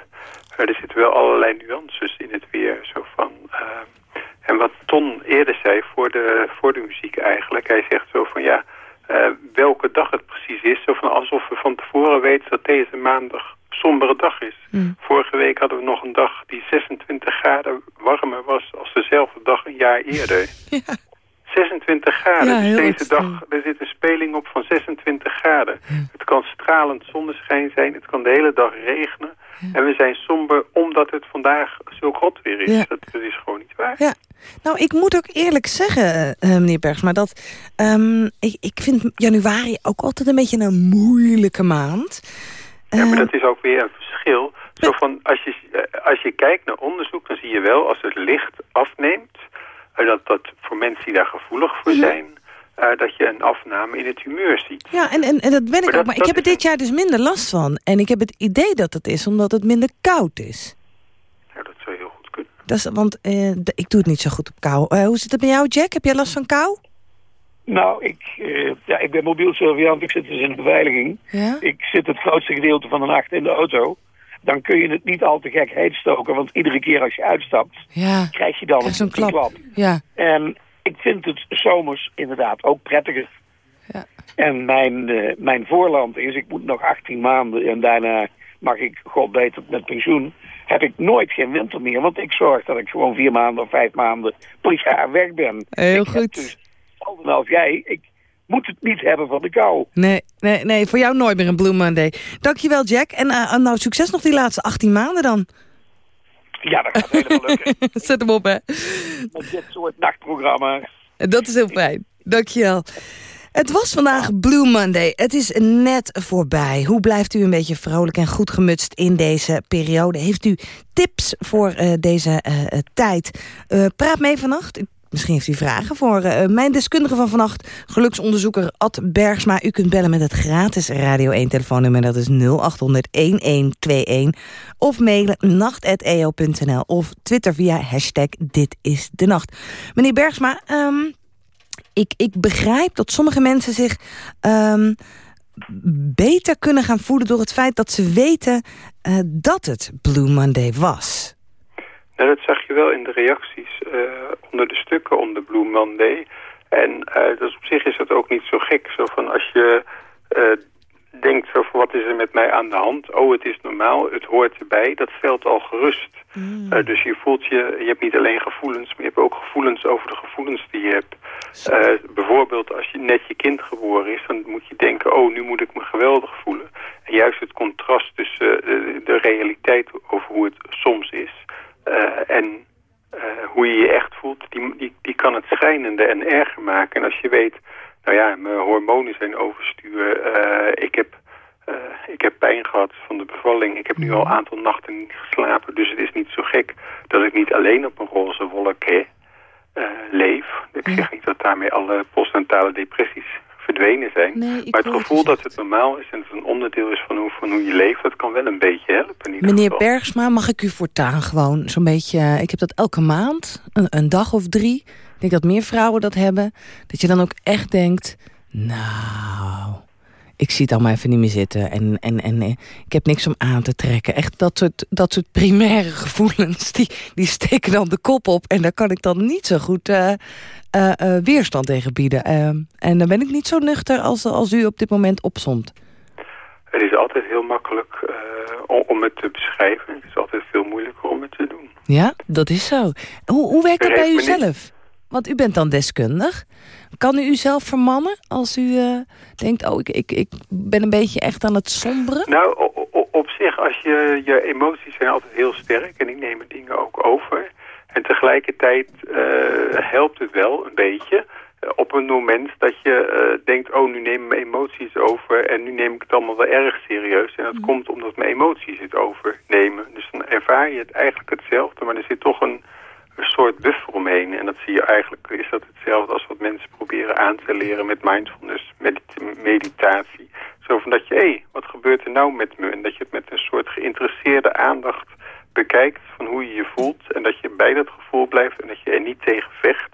Maar er zitten wel allerlei nuances in het weer. Zo van, eh, en wat Ton eerder zei voor de, voor de muziek eigenlijk, hij zegt zo van ja, eh, welke dag het precies is. Zo van alsof we van tevoren weten dat deze maandag sombere dag is. Vorige week hadden we nog een dag die 26 graden warmer was als dezelfde dag een jaar eerder. 26 graden. Ja, dus deze dag, er zit een speling op van 26 graden. Het kan stralend zonneschijn zijn, het kan de hele dag regenen. En we zijn somber omdat het vandaag zulk rot weer is. Dat, dat is gewoon niet waar. Ja. Nou, ik moet ook eerlijk zeggen, eh, meneer Bergsma, dat ehm, ik, ik vind januari ook altijd een beetje een moeilijke maand. Ja, maar dat is ook weer een verschil. Zo van, als, je, eh, als je kijkt naar onderzoek, dan zie je wel als het licht afneemt... eh, dat, dat voor mensen die daar gevoelig voor zijn... eh, dat je een afname in het humeur ziet. Ja, en, en, en dat ben ik ook. Maar ik heb er dit jaar dus minder last van. En ik heb het idee dat het is omdat het minder koud is. Ja, dat zou heel goed kunnen. Dat is, want eh, ik doe het niet zo goed op kou. Eh, hoe zit het met jou, Jack? Heb jij last van kou? Nou, ik, eh, ja, ik ben mobiel surveillant. Ik zit dus in de beveiliging. Ja? Ik zit het grootste gedeelte van de nacht in de auto. Dan kun je het niet al te gek heet stoken. Want iedere keer als je uitstapt, Ja. krijg je dan Krijg een klap. Ja. En ik vind het zomers inderdaad ook prettiger. Ja. En mijn, eh, mijn voorland is, ik moet nog 18 maanden en daarna mag ik, god beter, met pensioen. Heb ik nooit geen winter meer, want ik zorg dat ik gewoon vier maanden of vijf maanden per jaar weg ben. Heel ik goed. Dus, hetzelfde als jij, ik moet het niet hebben van de kou. Nee, nee, nee, voor jou nooit meer een Blue Monday. Dankjewel, Jack. En eh, nou, succes nog die laatste 18 maanden dan. Ja, dat gaat helemaal lukken. Zet hem op, hè. Met dit soort nachtprogramma's. Dat is heel fijn. Dankjewel. Het was vandaag Blue Monday. Het is net voorbij. Hoe blijft u een beetje vrolijk en goed gemutst in deze periode? Heeft u tips voor eh, deze eh, tijd? Praat mee vannacht. Misschien heeft u vragen voor eh, mijn deskundige van vannacht... geluksonderzoeker Ad Bergsma. U kunt bellen met het gratis Radio 1 telefoonnummer. Dat is 0800-1121. Of mailen nacht.eo.nl. Of twitter via hashtag Dit is de Nacht. Meneer Bergsma, ehm, ik, ik begrijp dat sommige mensen zich ehm, beter kunnen gaan voelen... door het feit dat ze weten eh, dat het Blue Monday was. Dat zag je wel in de reacties eh, onder de stukken onder Blue Monday. En dus op zich is dat ook niet zo gek. Zo van als je eh, denkt zo van wat is er met mij aan de hand? Oh, het is normaal, het hoort erbij. Dat stelt al gerust. Eh, dus je voelt je, je hebt niet alleen gevoelens, maar je hebt ook gevoelens over de gevoelens die je hebt. Bijvoorbeeld als je net je kind geboren is, dan moet je denken, oh, nu moet ik me geweldig voelen. En juist het contrast tussen eh, de, de realiteit over hoe het soms is eh, en eh, hoe je je echt voelt, die, die, die kan het schrijnende en erger maken. En als je weet, nou ja, mijn hormonen zijn overstuur, eh, ik heb eh, ik heb pijn gehad van de bevalling. Ik heb nu al een aantal nachten niet geslapen. Dus het is niet zo gek dat ik niet alleen op een roze wolk hè, eh, leef. Ik zeg niet dat daarmee alle postnatale depressies verdwenen zijn. Nee, ik maar het gevoel je dat het normaal is en het een onderdeel is van hoe, van hoe je leeft... dat kan wel een beetje helpen Meneer geval. Bergsma, mag ik u voortaan gewoon zo'n beetje... eh, Ik heb dat elke maand, een, een dag of drie. Ik denk dat meer vrouwen dat hebben. Dat je dan ook echt denkt... Nou, ik zie het allemaal even niet meer zitten. En, en, en eh, ik heb niks om aan te trekken. Echt dat soort, dat soort primaire gevoelens, die, die steken dan de kop op. En daar kan ik dan niet zo goed eh, eh, eh, weerstand tegen bieden. Eh, en dan ben ik niet zo nuchter als, als u op dit moment opzomt. Het is altijd heel makkelijk om, het te beschrijven. Het is altijd veel moeilijker om het te doen. Ja, dat is zo. Hoe, hoe werkt dat bij u heeft me niet- zelf? Want u bent dan deskundig. Kan u uzelf vermannen als u denkt... oh, ik, ik, ik ben een beetje echt aan het somberen? Nou, op zich, als je, je emoties zijn altijd heel sterk en die nemen dingen ook over. En tegelijkertijd eh, helpt het wel een beetje eh, op een moment dat je eh, denkt, oh, nu nemen mijn emoties over en nu neem ik het allemaal wel erg serieus. En dat komt omdat mijn emoties het overnemen. Dus dan ervaar je het eigenlijk hetzelfde, maar er zit toch een, een soort buffer omheen. En dat zie je eigenlijk, is dat hetzelfde als wat mensen proberen aan te leren met mindfulness, medit- meditatie. Zo van dat je, hé, wat gebeurt er nou met me? En dat je het met een soort geïnteresseerde aandacht bekijkt van hoe je je voelt. En dat je bij dat gevoel blijft en dat je er niet tegen vecht.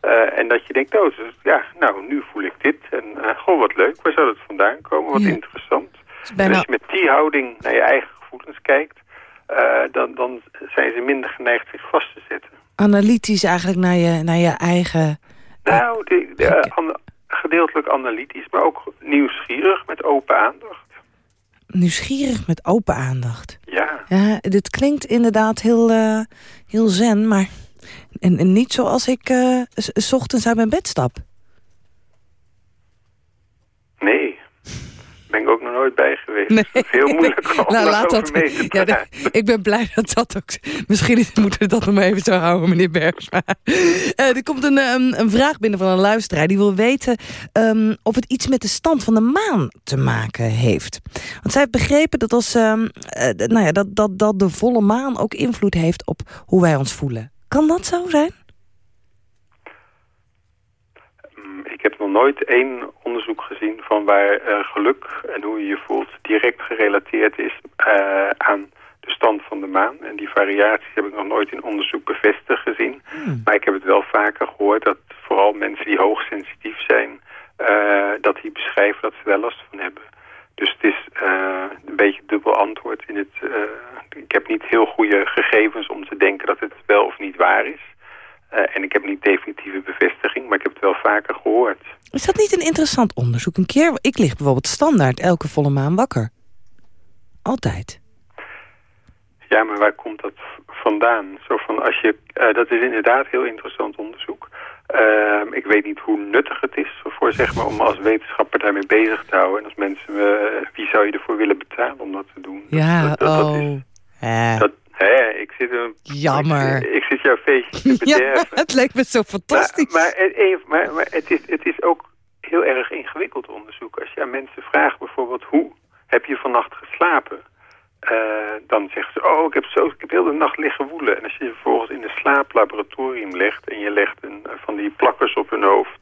Eh, en dat je denkt, oh, dus, ja, nou, nu voel ik dit. En eh, goh, wat leuk, waar zou dat vandaan komen? Wat Ja. interessant. bijna- En als je met die houding naar je eigen gevoelens kijkt, eh, dan, dan zijn ze minder geneigd zich vast te zetten. Analytisch eigenlijk naar je, naar je eigen... Nou, de, gedeeltelijk analytisch, maar ook nieuwsgierig met open aandacht. Nieuwsgierig met open aandacht. Ja. Ja, dit klinkt inderdaad heel, eh, heel zen, maar... En, en niet zoals ik s- s ochtends uit mijn bed stap. Nee. Ben ik ook nog nooit bij geweest. Nee. Is heel moeilijk om nou, laat dat. mee te Ja, de- ik ben blij dat dat ook. Misschien is- moeten we dat nog maar even zo houden, meneer Bergsma. Eh, er komt een, ehm, een vraag binnen van een luisteraar. Die wil weten ehm, of het iets met de stand van de maan te maken heeft. Want zij heeft begrepen dat, als, ehm, eh, nou ja, dat, dat, dat de volle maan ook invloed heeft op hoe wij ons voelen. Kan dat zo zijn? Mm, Ik heb nog nooit één onderzoek gezien van waar eh, geluk en hoe je je voelt direct gerelateerd is eh, aan de stand van de maan. En die variaties heb ik nog nooit in onderzoek bevestigd gezien. Maar ik heb het wel vaker gehoord dat vooral mensen die hoogsensitief zijn, eh, dat die beschrijven dat ze daar last van hebben. Dus het is een beetje dubbel antwoord. In het, ik heb niet heel goede gegevens om te denken dat het wel of niet waar is. Eh, en ik heb niet definitieve bevestiging, maar ik heb het wel vaker gehoord. Is dat niet een interessant onderzoek? Een keer, ik lig bijvoorbeeld standaard elke volle maan wakker. Altijd. Ja, maar waar komt dat vandaan? Zo van als je, eh, dat is inderdaad heel interessant onderzoek. Ehm, ik weet niet hoe nuttig het is voor, zeg maar, om als wetenschapper daarmee bezig te houden. En als mensen, eh, wie zou je ervoor willen betalen om dat te doen? Ja, dat, dat, dat oh. is, dat, hè, ik zit een, Jammer. Ik, ik zit jouw feestje te ja, het leek me zo fantastisch. Maar, maar, het- maar, maar het, is, het is ook heel erg ingewikkeld onderzoek. Als je aan mensen vraagt bijvoorbeeld, hoe heb je vannacht geslapen? Eh, dan zeggen ze, oh, ik heb, zo, ik heb heel de nacht liggen woelen. En als je je vervolgens in een slaaplaboratorium legt... en je legt een, van die plakkers op hun hoofd...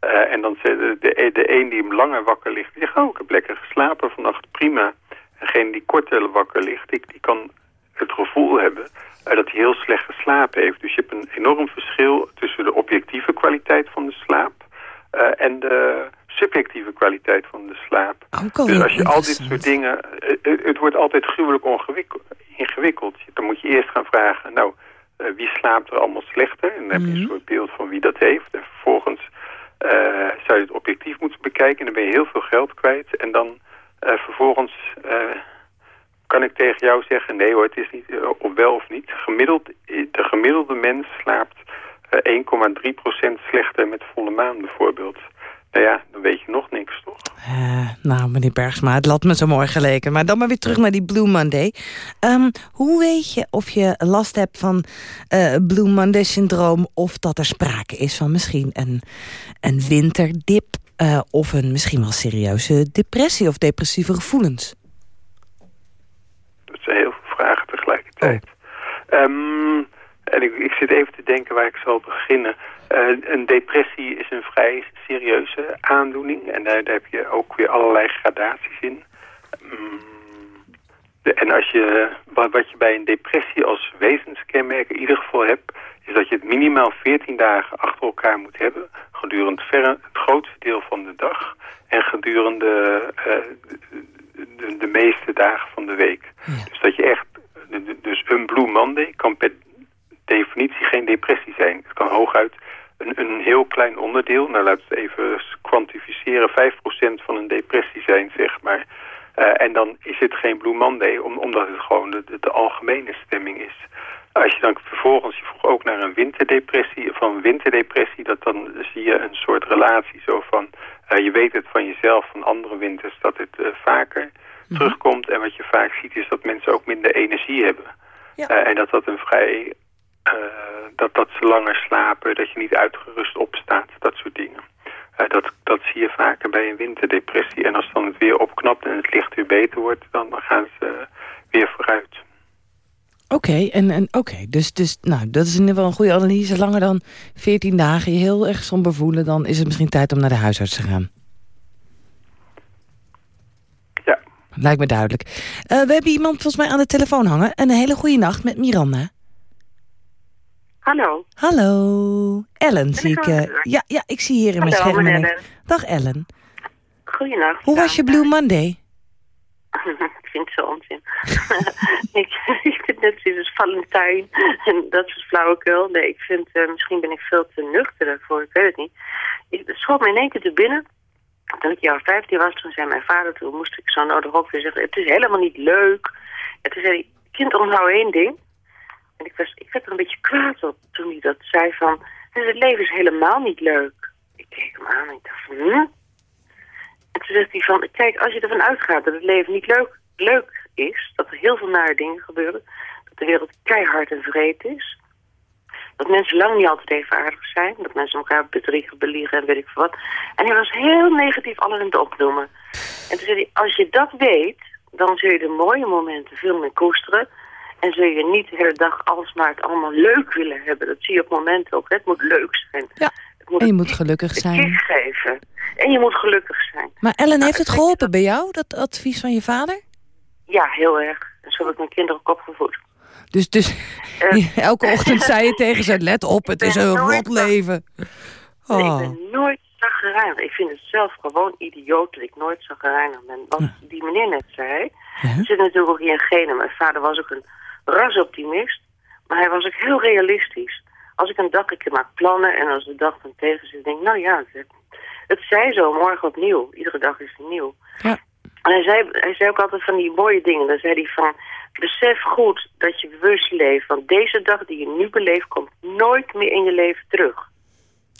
eh, en dan zegt de, de, de een die hem langer wakker ligt... die zegt, oh, ik heb lekker geslapen vannacht, prima. En degene die korter wakker ligt, die, die kan het gevoel hebben... eh, dat hij heel slecht geslapen heeft. Dus je hebt een enorm verschil tussen de objectieve kwaliteit van de slaap... eh, en de subjectieve kwaliteit van de slaap. Dus als je al dit soort dingen... eh, Het, het wordt altijd gruwelijk ingewikkeld. Dan moet je eerst gaan vragen... nou, wie slaapt er allemaal slechter? En dan heb je een soort beeld van wie dat heeft. En vervolgens zou je het objectief moeten bekijken... en dan ben je heel veel geld kwijt. En dan vervolgens... kan ik tegen jou zeggen, nee hoor, het is niet, eh, of wel of niet. Gemiddeld, de gemiddelde mens slaapt eh, 1,3% slechter met volle maan bijvoorbeeld. Nou ja, dan weet je nog niks, toch? Eh, nou, meneer Bergsma, het laat me zo mooi geleken. Maar dan maar weer terug naar die Blue Monday. Ehm, hoe weet je of je last hebt van eh, Blue Monday syndroom... of dat er sprake is van misschien een, een winterdip... eh, of een misschien wel serieuze depressie of depressieve gevoelens? Zijn heel veel vragen tegelijkertijd. Ehm, en ik, ik zit even te denken waar ik zal beginnen. Eh, een depressie is een vrij serieuze aandoening. En daar, daar heb je ook weer allerlei gradaties in. De- en als je, wat, wat je bij een depressie als wezenskenmerk in ieder geval hebt... is dat je het minimaal 14 dagen achter elkaar moet hebben... gedurende verre, het grootste deel van de dag... en gedurende eh, de, de meeste dagen van de week. Dus dat je echt... Dus een Blue Monday kan per definitie geen depressie zijn. Het kan hooguit een, een heel klein onderdeel, nou laten we het even kwantificeren, 5% van een depressie zijn, zeg maar. Eh, en dan is het geen Blue Monday, om, omdat het gewoon de, de, de algemene stemming is. Als je dan vervolgens, je vroeg ook naar een winterdepressie, van winterdepressie, dat dan zie je een soort relatie zo van, eh, je weet het van jezelf, van andere winters, dat het eh, vaker terugkomt. En wat je vaak ziet is dat mensen ook minder energie hebben. Eh, en dat dat een vrij, eh, dat, dat ze langer slapen, dat je niet uitgerust opstaat, dat soort dingen. Eh, dat, dat zie je vaker bij een winterdepressie. En als dan het weer opknapt en het licht weer beter wordt, dan gaan ze weer vooruit. Oké, en, en, oké, dus, dus nou, dat is in ieder geval een goede analyse. Langer dan 14 dagen je heel erg somber voelen... dan is het misschien tijd om naar de huisarts te gaan. Ja. Lijkt me duidelijk. Eh, we hebben iemand volgens mij aan de telefoon hangen. Een hele goede nacht met Miranda. Hallo. Hallo. Ellen zie ik. eh, ja, ja, ik zie hier in mijn Hallo, scherm. Ellen. Dag Ellen. Goedenacht. Hoe was je Blue Monday? ik vind het zo onzin. ik, ik vind net zoiets Valentijn. En dat is flauwekul. Nee, ik vind, eh, misschien ben ik veel te nuchter daarvoor. Ik weet het niet. Ik, schoot me in één keer te binnen. Toen ik jaar 15 was, toen zei mijn vader, toen moest ik zo nodig ook weer zeggen, het is helemaal niet leuk. En toen zei hij, kind onthoud één ding. En ik, was, ik werd er een beetje kwaad op toen hij dat zei van, het leven is helemaal niet leuk. Ik keek hem aan en ik dacht van, hm? En toen zegt hij van, kijk, als je ervan uitgaat dat het leven niet leuk, leuk is, dat er heel veel nare dingen gebeuren, dat de wereld keihard en vreed is, dat mensen lang niet altijd even aardig zijn, dat mensen elkaar bedriegen, beliegen en weet ik veel wat. En hij was heel negatief alles aan het opnoemen. En toen zei hij, als je dat weet, dan zul je de mooie momenten veel meer koesteren. En zul je niet de hele dag alles maar het allemaal leuk willen hebben. Dat zie je op momenten ook. hè. Het moet leuk zijn. Ja. moet En je moet gelukkig zijn. geven. En je moet gelukkig zijn. Maar Ellen, heeft het geholpen bij jou, dat advies van je vader? Ja, heel erg. En zo heb ik mijn kinderen ook opgevoed. Dus, dus elke ochtend zei je tegen ze, let op, het is een rot leven. Nee, ik Oh. ben nooit zagrijnig. Ik vind het zelf gewoon idioot dat ik nooit zagrijnig ben. Wat die meneer net zei, zit natuurlijk ook in genen. Mijn vader was ook een rasoptimist, maar hij was ook heel realistisch. Als ik een dag, ik maak plannen en als de dag dan tegen zit, denk ik, nou ja, het, het zij zo, morgen opnieuw. Iedere dag is het nieuw. Ja. En hij zei, hij zei ook altijd van die mooie dingen. Dan zei hij van, besef goed dat je bewust leeft. Want deze dag die je nu beleeft, komt nooit meer in je leven terug.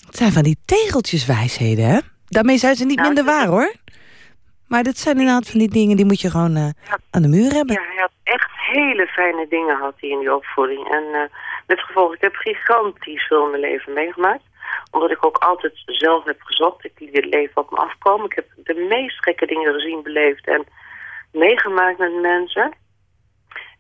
Het zijn van die tegeltjeswijsheden, hè? Daarmee zijn ze niet minder waar, hoor. Maar dit zijn inderdaad van die dingen, die moet je gewoon eh, aan de muur hebben. Ja, hij had echt hele fijne dingen had hij in die opvoeding. En eh, met gevolg, ik heb gigantisch veel in mijn leven meegemaakt. Omdat ik ook altijd zelf heb gezocht. Ik liet het leven op me afkomen. Ik heb de meest gekke dingen gezien, beleefd en meegemaakt met mensen.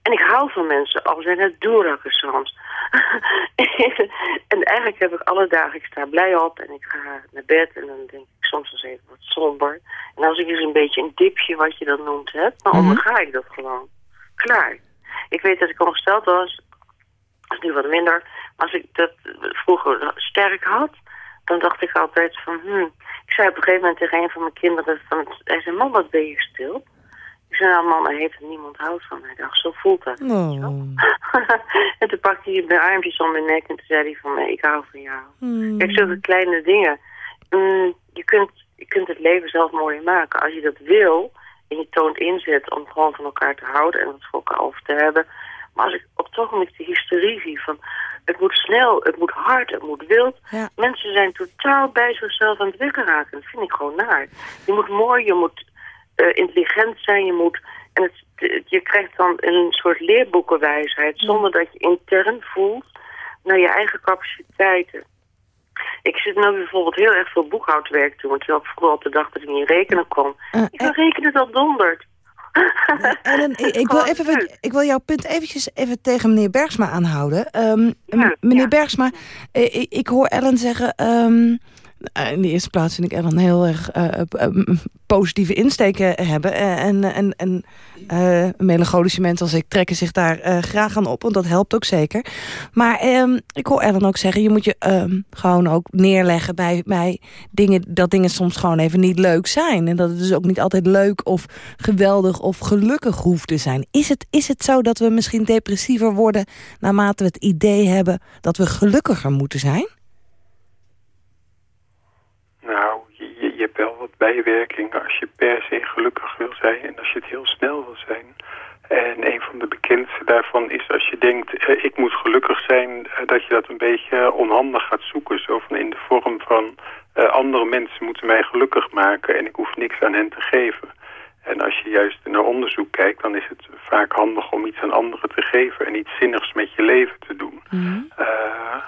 En ik hou van mensen, al zijn het doerakkers soms. en eigenlijk heb ik alle dagen, ik sta blij op en ik ga naar bed en dan denk ik soms eens even wat somber. En als ik eens een beetje een dipje, wat je dat noemt, heb, dan Mhm. onderga ik dat gewoon. Klaar. Ik weet dat ik ongesteld was, dat is nu wat minder. Maar als ik dat vroeger sterk had, dan dacht ik altijd van, hmm. Ik zei op een gegeven moment tegen een van mijn kinderen, van, hij zei, man, wat ben je stil? Zei, nou man, hij heeft niemand houdt van. Hij dacht, zo voelt dat. Oh. en toen pakte hij mijn armpjes om mijn nek en toen zei hij van, nee, ik hou van jou. Hmm. Kijk, zulke kleine dingen. Mm, je, kunt, je kunt het leven zelf mooier maken. Als je dat wil en je toont inzet om gewoon van elkaar te houden en het voor elkaar over te hebben. Maar als ik op het ogenblik de hysterie zie van het moet snel, het moet hard, het moet wild. Mensen zijn totaal bij zichzelf aan het weggeraken. Dat vind ik gewoon naar. Je moet mooi, je moet eh, intelligent zijn, je moet... En het, je krijgt dan een soort leerboekenwijsheid zonder dat je intern voelt naar je eigen capaciteiten. Ik zit nu bijvoorbeeld heel erg veel boekhoudwerk te doen, terwijl ik vroeger altijd dacht dat ik niet rekenen kon. ik kan rekenen tot donderd. Ellen, ik, ik wil even, ik wil jouw punt eventjes even tegen meneer Bergsma aanhouden. Ehm, meneer Bergsma, eh, ik, ik hoor Ellen zeggen... ehm, eh, in de eerste plaats vind ik Ellen heel erg eh, eh, positieve insteken hebben. Eh, En, en, en eh, melancholische mensen als ik trekken zich daar eh, graag aan op. Want dat helpt ook zeker. Maar ehm, ik hoor Ellen ook zeggen... je moet je ehm, gewoon ook neerleggen bij, bij dingen... dat dingen soms gewoon even niet leuk zijn. En dat het dus ook niet altijd leuk of geweldig of gelukkig hoeft te zijn. Is het, is het zo dat we misschien depressiever worden... naarmate we het idee hebben dat we gelukkiger moeten zijn? Nou, je, je- hebt wel wat bijwerkingen als je per se gelukkig wil zijn en als je het heel snel wil zijn. En een van de bekendste daarvan is als je denkt, eh, ik moet gelukkig zijn, eh, dat je dat een beetje onhandig gaat zoeken. Zo van in de vorm van, eh, andere mensen moeten mij gelukkig maken en ik hoef niks aan hen te geven. En als je juist naar onderzoek kijkt, dan is het vaak handig om iets aan anderen te geven en iets zinnigs met je leven te doen. Eh,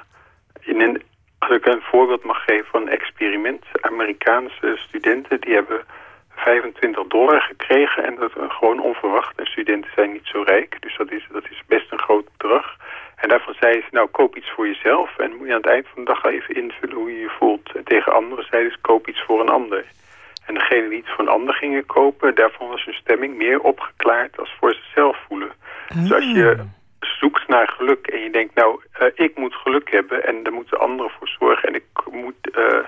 in een, als ik een voorbeeld mag geven van een experiment. Amerikaanse studenten die hebben 25 dollar gekregen en dat gewoon onverwacht. En studenten zijn niet zo rijk, dus dat is, dat is best een groot bedrag. En daarvan zeiden ze, nou koop iets voor jezelf en moet je aan het eind van de dag even invullen hoe je je voelt. En tegen anderen zeiden ze, koop iets voor een ander. En degene die iets voor een ander gingen kopen, daarvan was hun stemming meer opgeklaard als voor zichzelf voelen. Dus als je zoekt naar geluk en je denkt, nou, eh, ik moet geluk hebben en daar moeten anderen voor zorgen en ik moet, eh,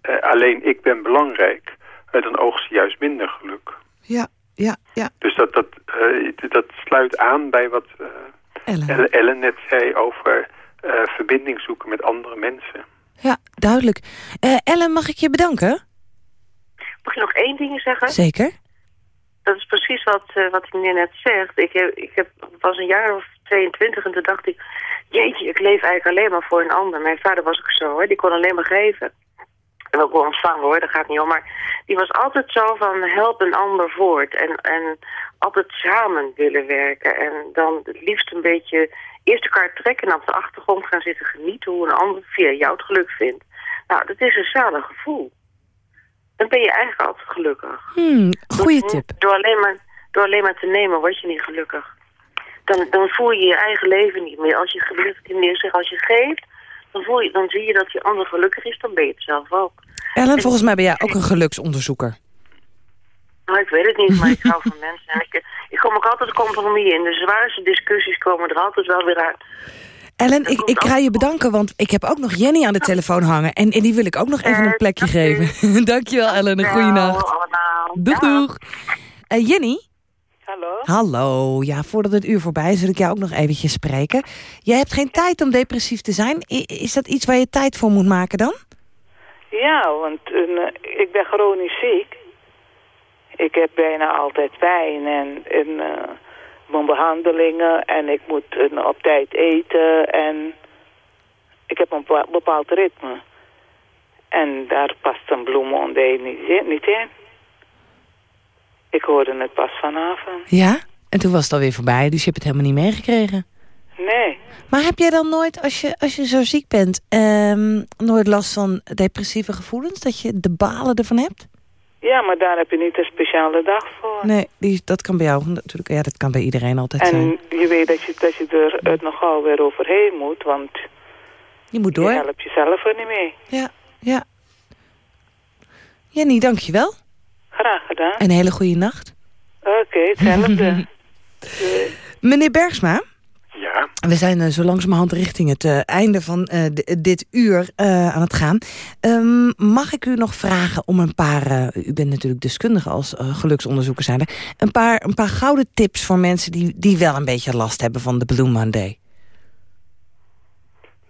eh, alleen ik ben belangrijk, dan oogst je juist minder geluk. Ja, ja, ja. Dus dat, dat, dat sluit aan bij wat eh, Ellen. Ellen net zei over eh, verbinding zoeken met andere mensen. Ja, duidelijk. Eh, Ellen, mag ik je bedanken? Mag je nog één ding zeggen? Zeker. Dat is precies wat, eh, wat meneer net zegt. Ik, heb, ik heb, was een jaar of 22 en toen dacht ik... Jeetje, ik leef eigenlijk alleen maar voor een ander. Mijn vader was ook zo, hè. die kon alleen maar geven. En ook wel ontvangen hoor, dat gaat niet om. Maar die was altijd zo van help een ander voort. En, en altijd samen willen werken. En dan het liefst een beetje eerst elkaar trekken en op de achtergrond gaan zitten genieten hoe een ander via jou het geluk vindt. Nou, dat is een zalig gevoel. Dan ben je eigenlijk altijd gelukkig. Hmm, door, tip. Door alleen, maar, door alleen maar te nemen word je niet gelukkig. Dan, dan voel je je eigen leven niet meer. Als je gelukkig meer zegt, als je geeft, dan, voel je, dan zie je dat die ander gelukkig is, dan ben je het zelf ook. Ellen, volgens mij ben jij ook een geluksonderzoeker. Nou, ik weet het niet, maar ik hou van mensen. En ik, ik kom ook altijd compromis in. De zwaarste discussies komen er altijd wel weer uit. Ellen, ik, ik ga je bedanken, want ik heb ook nog Jenny aan de telefoon hangen. En, en die wil ik ook nog even een plekje geven. Dankjewel, Ellen. Een goede nacht. Doeg, doeg. Eh, Jenny? Hallo? Hallo. Ja, voordat het uur voorbij is, wil ik jou ook nog eventjes spreken. Jij hebt geen tijd om depressief te zijn. Is dat iets waar je tijd voor moet maken dan? Ja, want eh, ik ben chronisch ziek. Ik heb bijna altijd pijn en, en eh, mijn behandelingen en ik moet eh, op tijd eten en ik heb een bepa- bepaald ritme. En daar past een bloemondee niet in, niet in. Ik hoorde het pas vanavond. Ja? En toen was het alweer voorbij, dus je hebt het helemaal niet meegekregen. Nee. Maar heb jij dan nooit, als je, als je zo ziek bent, ehm, nooit last van depressieve gevoelens? Dat je de balen ervan hebt? Ja, maar daar heb je niet een speciale dag voor. Nee, die, dat kan bij jou natuurlijk. Ja, dat kan bij iedereen altijd zijn. En je weet dat je, dat je er het nogal weer overheen moet, want Je moet door. je helpt jezelf er niet mee. Ja, ja. Jenny, dankjewel. Graag gedaan. Een hele goede nacht. Oké, hetzelfde. Meneer Bergsma? Ja. We zijn eh, zo langzamerhand richting het eh, einde van eh, di- dit uur eh, aan het gaan. Ehm, mag ik u nog vragen om een paar... eh, u bent natuurlijk deskundige als eh, geluksonderzoeker zijn er... Een paar, een paar gouden tips voor mensen die, die wel een beetje last hebben van de Blue Monday.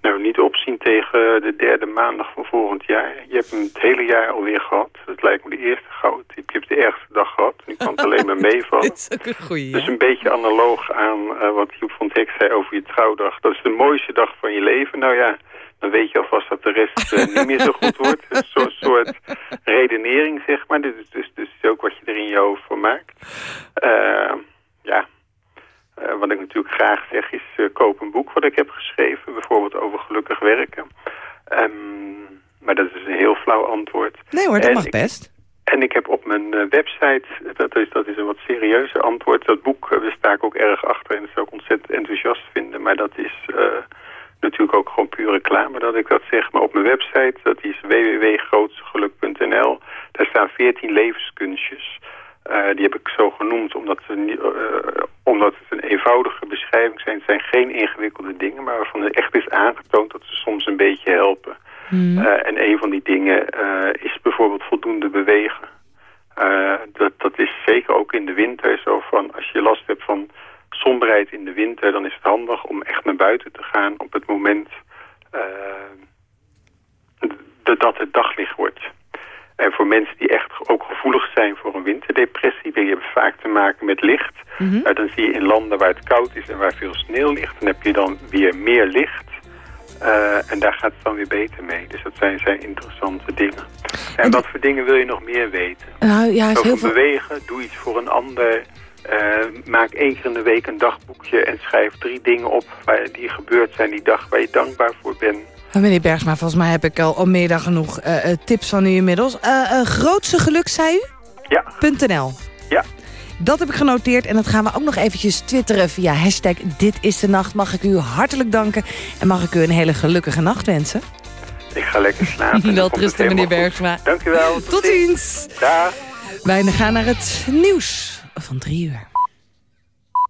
Nou, niet tegen de derde maandag van volgend jaar. Je hebt hem het hele jaar alweer gehad. Het lijkt me de eerste tip. Je hebt de ergste dag gehad. Nu kan het alleen maar meevallen. Dat is ook een goeie, Dus een beetje analoog aan eh, wat Joep van het Hek zei over je trouwdag. Dat is de mooiste dag van je leven. Nou ja, dan weet je alvast dat de rest eh, niet meer zo goed wordt. Een soort, soort redenering, zeg maar. Dus, dus, dus is ook wat je er in je hoofd van maakt. Eh, ja, eh, wat ik natuurlijk graag zeg is eh, koop een boek wat ik heb geschreven. Bijvoorbeeld over gelukkig werken. Ehm, maar dat is een heel flauw antwoord. Nee hoor, dat En mag ik- best. en ik heb op mijn eh, website, dat is, dat is een wat serieuzer antwoord. Dat boek, eh, daar sta ik ook erg achter en dat zou ik ontzettend enthousiast vinden. Maar dat is natuurlijk ook gewoon puur reclame dat ik dat zeg. Maar op mijn website, dat is www.grootstegeluk.nl. Daar staan 14 levenskunstjes. Die heb ik zo genoemd omdat, ze, niet- eh, omdat het een eenvoudige beschrijving zijn. Het zijn geen ingewikkelde dingen, maar waarvan er echt is aangetoond dat ze soms een beetje helpen. Eh, en een van die dingen eh, is bijvoorbeeld voldoende bewegen. Eh, dat, dat is zeker ook in de winter zo van als je last hebt van somberheid in de winter, dan is het handig om echt naar buiten te gaan op het moment dat het daglicht wordt. En voor mensen die echt ook gevoelig zijn voor een winterdepressie, die hebben vaak te maken met licht. Eh, dan zie je in landen waar het koud is en waar veel sneeuw ligt, dan heb je dan weer meer licht. Eh, en daar gaat het dan weer beter mee. Dus dat zijn, zijn interessante dingen. En wat voor dingen wil je nog meer weten? Nou ja, Over heel veel... bewegen, doe iets voor een ander. Eh, maak één keer in de week een dagboekje en schrijf drie dingen op waar, die gebeurd zijn die dag waar je dankbaar voor bent. Maar meneer Bergsma, volgens mij heb ik al, al meer dan genoeg eh, eh, tips van u inmiddels. Eh, grootste geluk, zei u? Ja. .nl. Ja. Dat heb ik genoteerd en dat gaan we ook nog eventjes twitteren via hashtag Dit is de Nacht. Mag ik u hartelijk danken en mag ik u een hele gelukkige nacht wensen. Ik ga lekker slapen. Wel meneer. Bergsma. Dank u wel. Tot ziens. Dag. Wij gaan naar het nieuws van drie uur.